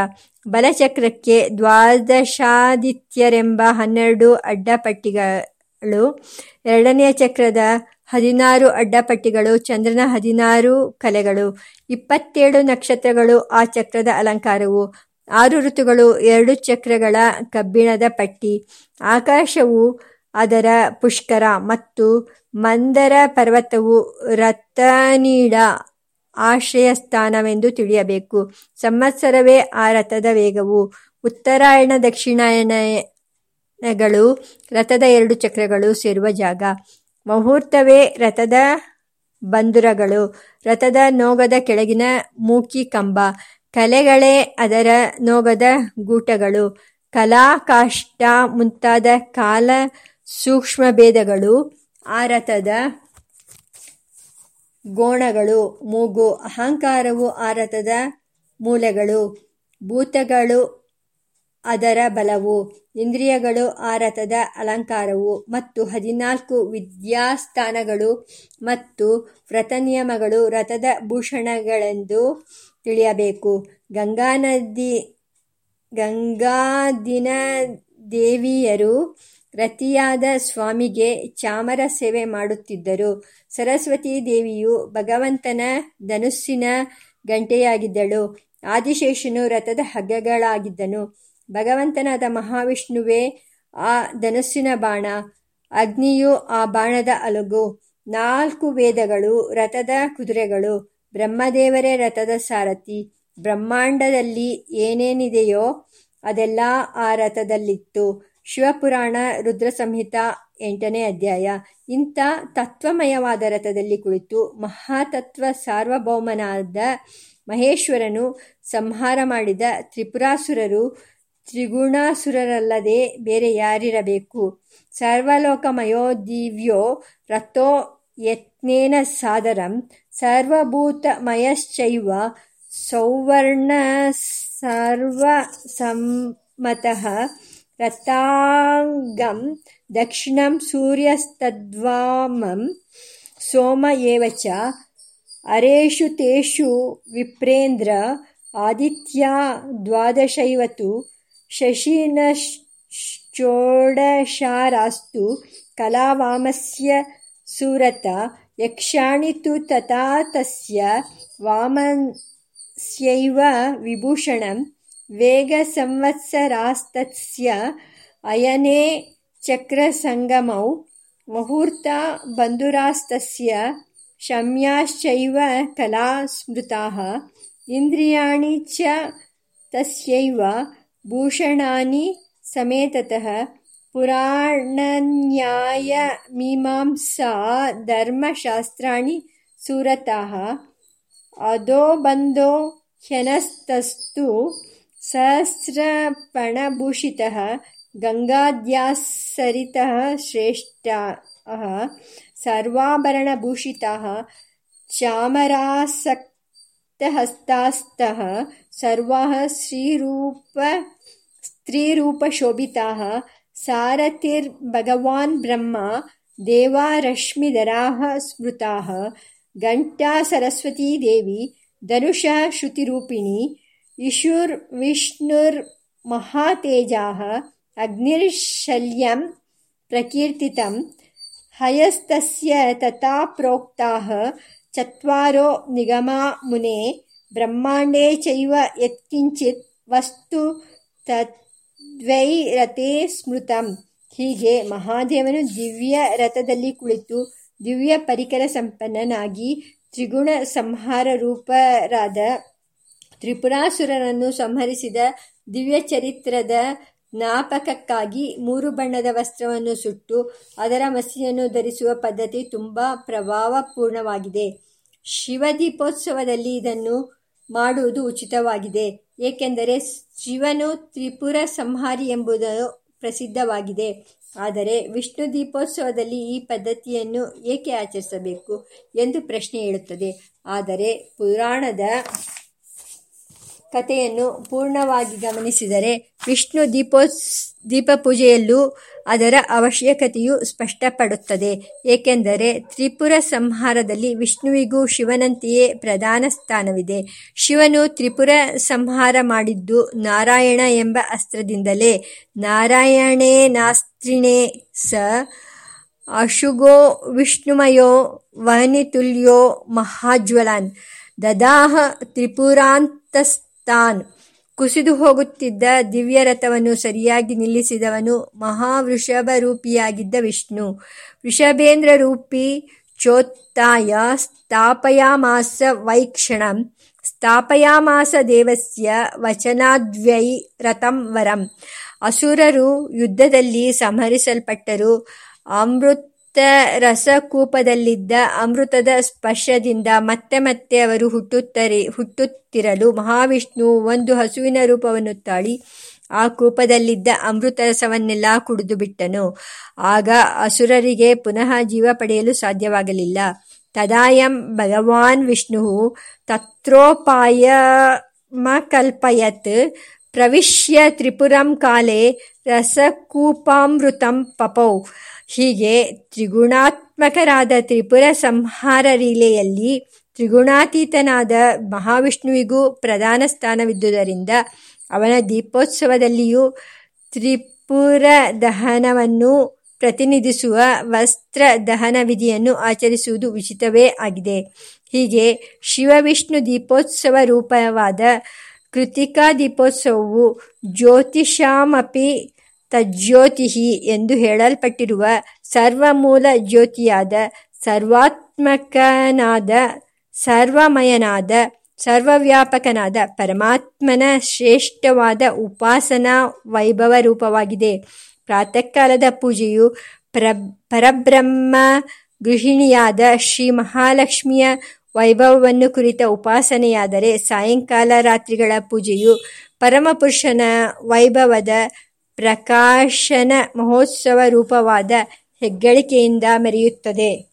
ಬಲಚಕ್ರಕ್ಕೆ ದ್ವಾದಶಾದಿತ್ಯರೆಂಬ ಹನ್ನೆರಡು ಅಡ್ಡಪಟ್ಟಿಗಳು ಎರಡನೆಯ ಚಕ್ರದ ಹದಿನಾರು ಅಡ್ಡಪಟ್ಟಿಗಳು ಚಂದ್ರನ ಹದಿನಾರು ಕಲೆಗಳು ಇಪ್ಪತ್ತೇಳು ನಕ್ಷತ್ರಗಳು ಆ ಚಕ್ರದ ಅಲಂಕಾರವು, ಆರು ಋತುಗಳು ಎರಡು ಚಕ್ರಗಳ ಕಬ್ಬಿಣದ ಪಟ್ಟಿ, ಆಕಾಶವು ಅದರ ಪುಷ್ಕರ ಮತ್ತು ಮಂದರ ಪರ್ವತವು ರಥನೀಡ ಆಶ್ರಯ ಸ್ಥಾನವೆಂದು ತಿಳಿಯಬೇಕು. ಸಂವತ್ಸರವೇ ಆ ರಥದ ವೇಗವು. ಉತ್ತರಾಯಣ ದಕ್ಷಿಣಾಯಣಗಳು ರಥದ ಎರಡು ಚಕ್ರಗಳು ಸೇರುವ ಜಾಗ. ಮುಹೂರ್ತವೇ ರಥದ ಬಂದುರಗಳು. ರಥದ ನೋಗದ ಕೆಳಗಿನ ಮೂಕಿ ಕಂಬ. ಕಲೆಗಳೇ ಅದರ ನೋಗದ ಗೂಟಗಳು. ಕಲಾ, ಕಾಷ್ಠ ಮುಂತಾದ ಕಾಲ ಸೂಕ್ಷ್ಮಭೇದಗಳು ಆ ರಥದ ಗೋಣಗಳು. ಮೂಗು, ಅಹಂಕಾರವು ಆ ರಥದ ಮೂಲೆಗಳು. ಭೂತಗಳು ಅದರ ಬಲವು. ಇಂದ್ರಿಯಗಳು, ಆ ರಥದ ಅಲಂಕಾರವು ಮತ್ತು ಹದಿನಾಲ್ಕು ವಿದ್ಯಾಸ್ಥಾನಗಳು ಮತ್ತು ವ್ರತನಿಯಮಗಳು ರಥದ ಭೂಷಣಗಳೆಂದು ತಿಳಿಯಬೇಕು. ಗಂಗಾ ನದಿ ಗಂಗಾದಿನ ದೇವಿಯರು ರತಿಯಾದ ಸ್ವಾಮಿಗೆ ಚಾಮರ ಸೇವೆ ಮಾಡುತ್ತಿದ್ದರು. ಸರಸ್ವತಿ ದೇವಿಯು ಭಗವಂತನ ಧನುಸ್ಸಿನ ಗಂಟೆಯಾಗಿದ್ದಳು. ಆದಿಶೇಷನು ರಥದ ಹಗ್ಗಗಳಾಗಿದ್ದನು. ಭಗವಂತನಾದ ಮಹಾವಿಷ್ಣುವೇ, ಆ ಧನಸ್ಸಿನ ಬಾಣ. ಅಗ್ನಿಯು ಆ ಬಾಣದ ಅಲಗು. ನಾಲ್ಕು ವೇದಗಳು, ರಥದ ಕುದುರೆಗಳು. ಬ್ರಹ್ಮದೇವರೇ ರಥದ ಸಾರಥಿ. ಬ್ರಹ್ಮಾಂಡದಲ್ಲಿ ಏನೇನಿದೆಯೋ ಅದೆಲ್ಲ ಆ ರಥದಲ್ಲಿತ್ತು. ಶಿವಪುರಾಣ ರುದ್ರಸಂಹಿತ ಎಂಟನೇ ಅಧ್ಯಾಯ. ಇಂಥ ತತ್ವಮಯವಾದ ರಥದಲ್ಲಿ ಕುಳಿತು ಮಹಾತತ್ವ ಸಾರ್ವಭೌಮನಾದ ಮಹೇಶ್ವರನು ಸಂಹಾರ ಮಾಡಿದ ತ್ರಿಪುರಾಸುರರು ತ್ರಿಗುಣಾಸುರರಲ್ಲದೆ ಬೇರೆ ಯಾರಿರಬೇಕು? ಸರ್ವಲೋಕಮಯೋ ದಿವ್ಯೋ ರಥೋ ಯತ್ನೇನ ಸಾದರಂ. ಸರ್ವಭೂತಮಯಶ್ಚವ ಸೌವರ್ಣ ಸರ್ವಸಮ್ಮತಃ ರಥಾಂಗಂ. ದಕ್ಷಿಣ ಸೂರ್ಯಸ್ತದ್ವಾಮಂ. ಸೋಮ ಏವಚ ಅರೇಷು ತೇಷು ವಿಪ್ರೇಂದ್ರ. ಆದಿತ್ಯ ದ್ವಾದಶೈವತು. शशिनश्चोडशारास्तु कलावामस्य सुरता यक्षाणि तु तथा तस्य वामस्यैव विभूषणं वेगसंवत्सरास्तस्य अयने चक्रसङ्गमौ मुहूर्ता बन्धुरास्तस्य शम्याश्चैव कला स्मृताः इन्द्रियाणि च तस्यैव भूषणानि समेततः पुराणन्यायमीमांसाधर्मशास्त्राणि सुरताः अधोबन्धो ह्यनस्तस्तु सहस्रपणभूषितः गङ्गाद्याः सरितः श्रेष्ठाः सर्वाभरणभूषिताः चामरासक्तहस्तास्तः सर्वाः स्त्रीरूपशोभिताः सारथिर्भगवान् ब्रह्मा देवा रश्मिधराः स्मृताः, घण्टा सरस्वतीदेवी धनुषः श्रुतिरूपिणी इषुर्विष्णुर्महातेजाः अग्निर्शल्यं प्रकीर्तितं हयस्तस्य तथा प्रोक्ताः ಚತ್ವಾರೋ ನಿಗಮಾ ಮುನೆ ಬ್ರಹ್ಮಾಂಡೇ ಚೈವ ಯತ್ಕಿಂಚಿತ್ ವಸ್ತು ತದ್ವೈರತೆ ಸ್ಮೃತಂ ಹೀಗೆ ಮಹಾದೇವನು ದಿವ್ಯ ರಥದಲ್ಲಿ ಕುಳಿತು ದಿವ್ಯ ಪರಿಕರ ಸಂಪನ್ನನಾಗಿ ತ್ರಿಗುಣ ಸಂಹಾರ ರೂಪರಾದ ತ್ರಿಪುರಾಸುರನನ್ನು ಸಂಹರಿಸಿದ ದಿವ್ಯ ಚರಿತ್ರದ ಜ್ಞಾಪಕಕ್ಕಾಗಿ ಮೂರು ಬಣ್ಣದ ವಸ್ತ್ರವನ್ನು ಸುಟ್ಟು ಅದರ ಮಸಿಯನ್ನು ಧರಿಸುವ ಪದ್ಧತಿ ತುಂಬ ಪ್ರಭಾವಪೂರ್ಣವಾಗಿದೆ. ಶಿವದೀಪೋತ್ಸವದಲ್ಲಿ ಇದನ್ನು ಮಾಡುವುದು ಉಚಿತವಾಗಿದೆ. ಏಕೆಂದರೆ ಶಿವನು ತ್ರಿಪುರ ಸಂಹಾರಿ ಎಂಬುದು ಪ್ರಸಿದ್ಧವಾಗಿದೆ. ಆದರೆ ವಿಷ್ಣು ದೀಪೋತ್ಸವದಲ್ಲಿ ಈ ಪದ್ಧತಿಯನ್ನು ಏಕೆ ಆಚರಿಸಬೇಕು ಎಂದು ಪ್ರಶ್ನೆ ಹೇಳುತ್ತದೆ ಆದರೆ ಪುರಾಣದ ಕಥೆಯನ್ನು ಪೂರ್ಣವಾಗಿ ಗಮನಿಸಿದರೆ ವಿಷ್ಣು ದೀಪೋತ್ಸ ದೀಪಪೂಜೆಯಲ್ಲೂ ಅದರ ಅವಶ್ಯಕತೆಯು ಸ್ಪಷ್ಟಪಡುತ್ತದೆ. ಏಕೆಂದರೆ ತ್ರಿಪುರ ಸಂಹಾರದಲ್ಲಿ ವಿಷ್ಣುವಿಗೂ ಶಿವನಂತೆಯೇ ಪ್ರಧಾನ ಸ್ಥಾನವಿದೆ. ಶಿವನು ತ್ರಿಪುರ ಸಂಹಾರ ಮಾಡಿದ್ದು ನಾರಾಯಣ ಎಂಬ ಅಸ್ತ್ರದಿಂದಲೇ ನಾರಾಯಣೇ ನಾಸ್ತ್ರಿಣೇ ಸ ಅಶುಗೋ ವಿಷ್ಣುಮಯೋ ವಹನಿತುಲ್ಯೋ ಮಹಾಜ್ವಲನ್. ದದಾಹ ತ್ರಿಪುರಾಂತಸ್ತಾನ್ ಕುಸಿದು ಹೋಗುತ್ತಿದ್ದ ದಿವ್ಯರಥವನ್ನು ಸರಿಯಾಗಿ ನಿಲ್ಲಿಸಿದವನು ಮಹಾವೃಷಭರೂಪಿಯಾಗಿದ್ದ ವಿಷ್ಣು. ವೃಷಭೇಂದ್ರ ರೂಪಿ ಚೋತ್ತಾಯ ಸ್ಥಾಪಯಾಮಾಸ ವೈಕ್ಷಣಂ. ಸ್ಥಾಪಯಾಮಾಸ ದೇವಸ್ಯ ವಚನಾದ್ವೈ ರಥಂ ವರಂ. ಅಸುರರು ಯುದ್ಧದಲ್ಲಿ ಸಂಹರಿಸಲ್ಪಟ್ಟರು. ಅಮೃತ ರಸಕೂಪದಲ್ಲಿದ್ದ ಅಮೃತದ ಸ್ಪರ್ಶದಿಂದ ಮತ್ತೆ ಮತ್ತೆ ಅವರು ಹುಟ್ಟುತ್ತರೆ, ಹುಟ್ಟುತ್ತಿರಲು ಮಹಾವಿಷ್ಣು ಒಂದು ಹಸುವಿನ ರೂಪವನ್ನು ತಾಳಿ ಆ ಕೂಪದಲ್ಲಿದ್ದ ಅಮೃತ ರಸವನ್ನೆಲ್ಲ ಕುಡಿದು ಬಿಟ್ಟನು. ಆಗ ಅಸುರರಿಗೆ ಪುನಃ ಜೀವ ಪಡೆಯಲು ಸಾಧ್ಯವಾಗಲಿಲ್ಲ. ತದಾಯಂ ಭಗವಾನ್ ವಿಷ್ಣು ತತ್ರೋಪಾಯಮಕಲ್ಪಯತ್ ಪ್ರವಿಶ್ಯ ತ್ರಿಪುರಂ ಕಾಲೇ ರಸಕೂಪಾಮೃತಂ ಪಪೌ. ಹೀಗೆ ತ್ರಿಗುಣಾತ್ಮಕರಾದ ತ್ರಿಪುರ ಸಂಹಾರ ಲೀಲೆಯಲ್ಲಿ ತ್ರಿಗುಣಾತೀತನಾದ ಮಹಾವಿಷ್ಣುವಿಗೂ ಪ್ರಧಾನ ಸ್ಥಾನವಿದ್ದುದರಿಂದ ಅವನ ದೀಪೋತ್ಸವದಲ್ಲಿಯೂ ತ್ರಿಪುರ ದಹನವನ್ನು ಪ್ರತಿನಿಧಿಸುವ ವಸ್ತ್ರ ದಹನ ವಿಧಿಯನ್ನು ಆಚರಿಸುವುದು ಉಚಿತವೇ ಆಗಿದೆ. ಹೀಗೆ ಶಿವವಿಷ್ಣು ದೀಪೋತ್ಸವ ರೂಪವಾದ ಕೃತಿಕಾ ದೀಪೋತ್ಸವವು ಜ್ಯೋತಿಷಾಮಪಿ ತಜ್ಯೋತಿಹಿ ಎಂದು ಹೇಳಲ್ಪಟ್ಟಿರುವ ಸರ್ವಮೂಲ ಜ್ಯೋತಿಯಾದ, ಸರ್ವಾತ್ಮಕನಾದ, ಸರ್ವಮಯನಾದ, ಸರ್ವವ್ಯಾಪಕನಾದ ಪರಮಾತ್ಮನ ಶ್ರೇಷ್ಠವಾದ ಉಪಾಸನಾ ವೈಭವ ರೂಪವಾಗಿದೆ. ಪ್ರಾತಃಕಾಲದ ಪೂಜೆಯು ಪ್ರ, ಪರಬ್ರಹ್ಮ ಗೃಹಿಣಿಯಾದ ಶ್ರೀ ಮಹಾಲಕ್ಷ್ಮಿಯ ವೈಭವವನ್ನು ಕುರಿತ ಉಪಾಸನೆಯಾದರೆ ಸಾಯಂಕಾಲ ರಾತ್ರಿಗಳ ಪೂಜೆಯು ಪರಮಪುರುಷನ ವೈಭವದ ಪ್ರಕಾಶನ ಮಹೋತ್ಸವ ರೂಪವಾದ ಹೆಗ್ಗಳಿಕೆಯಿಂದ ಮೆರೆಯುತ್ತದೆ.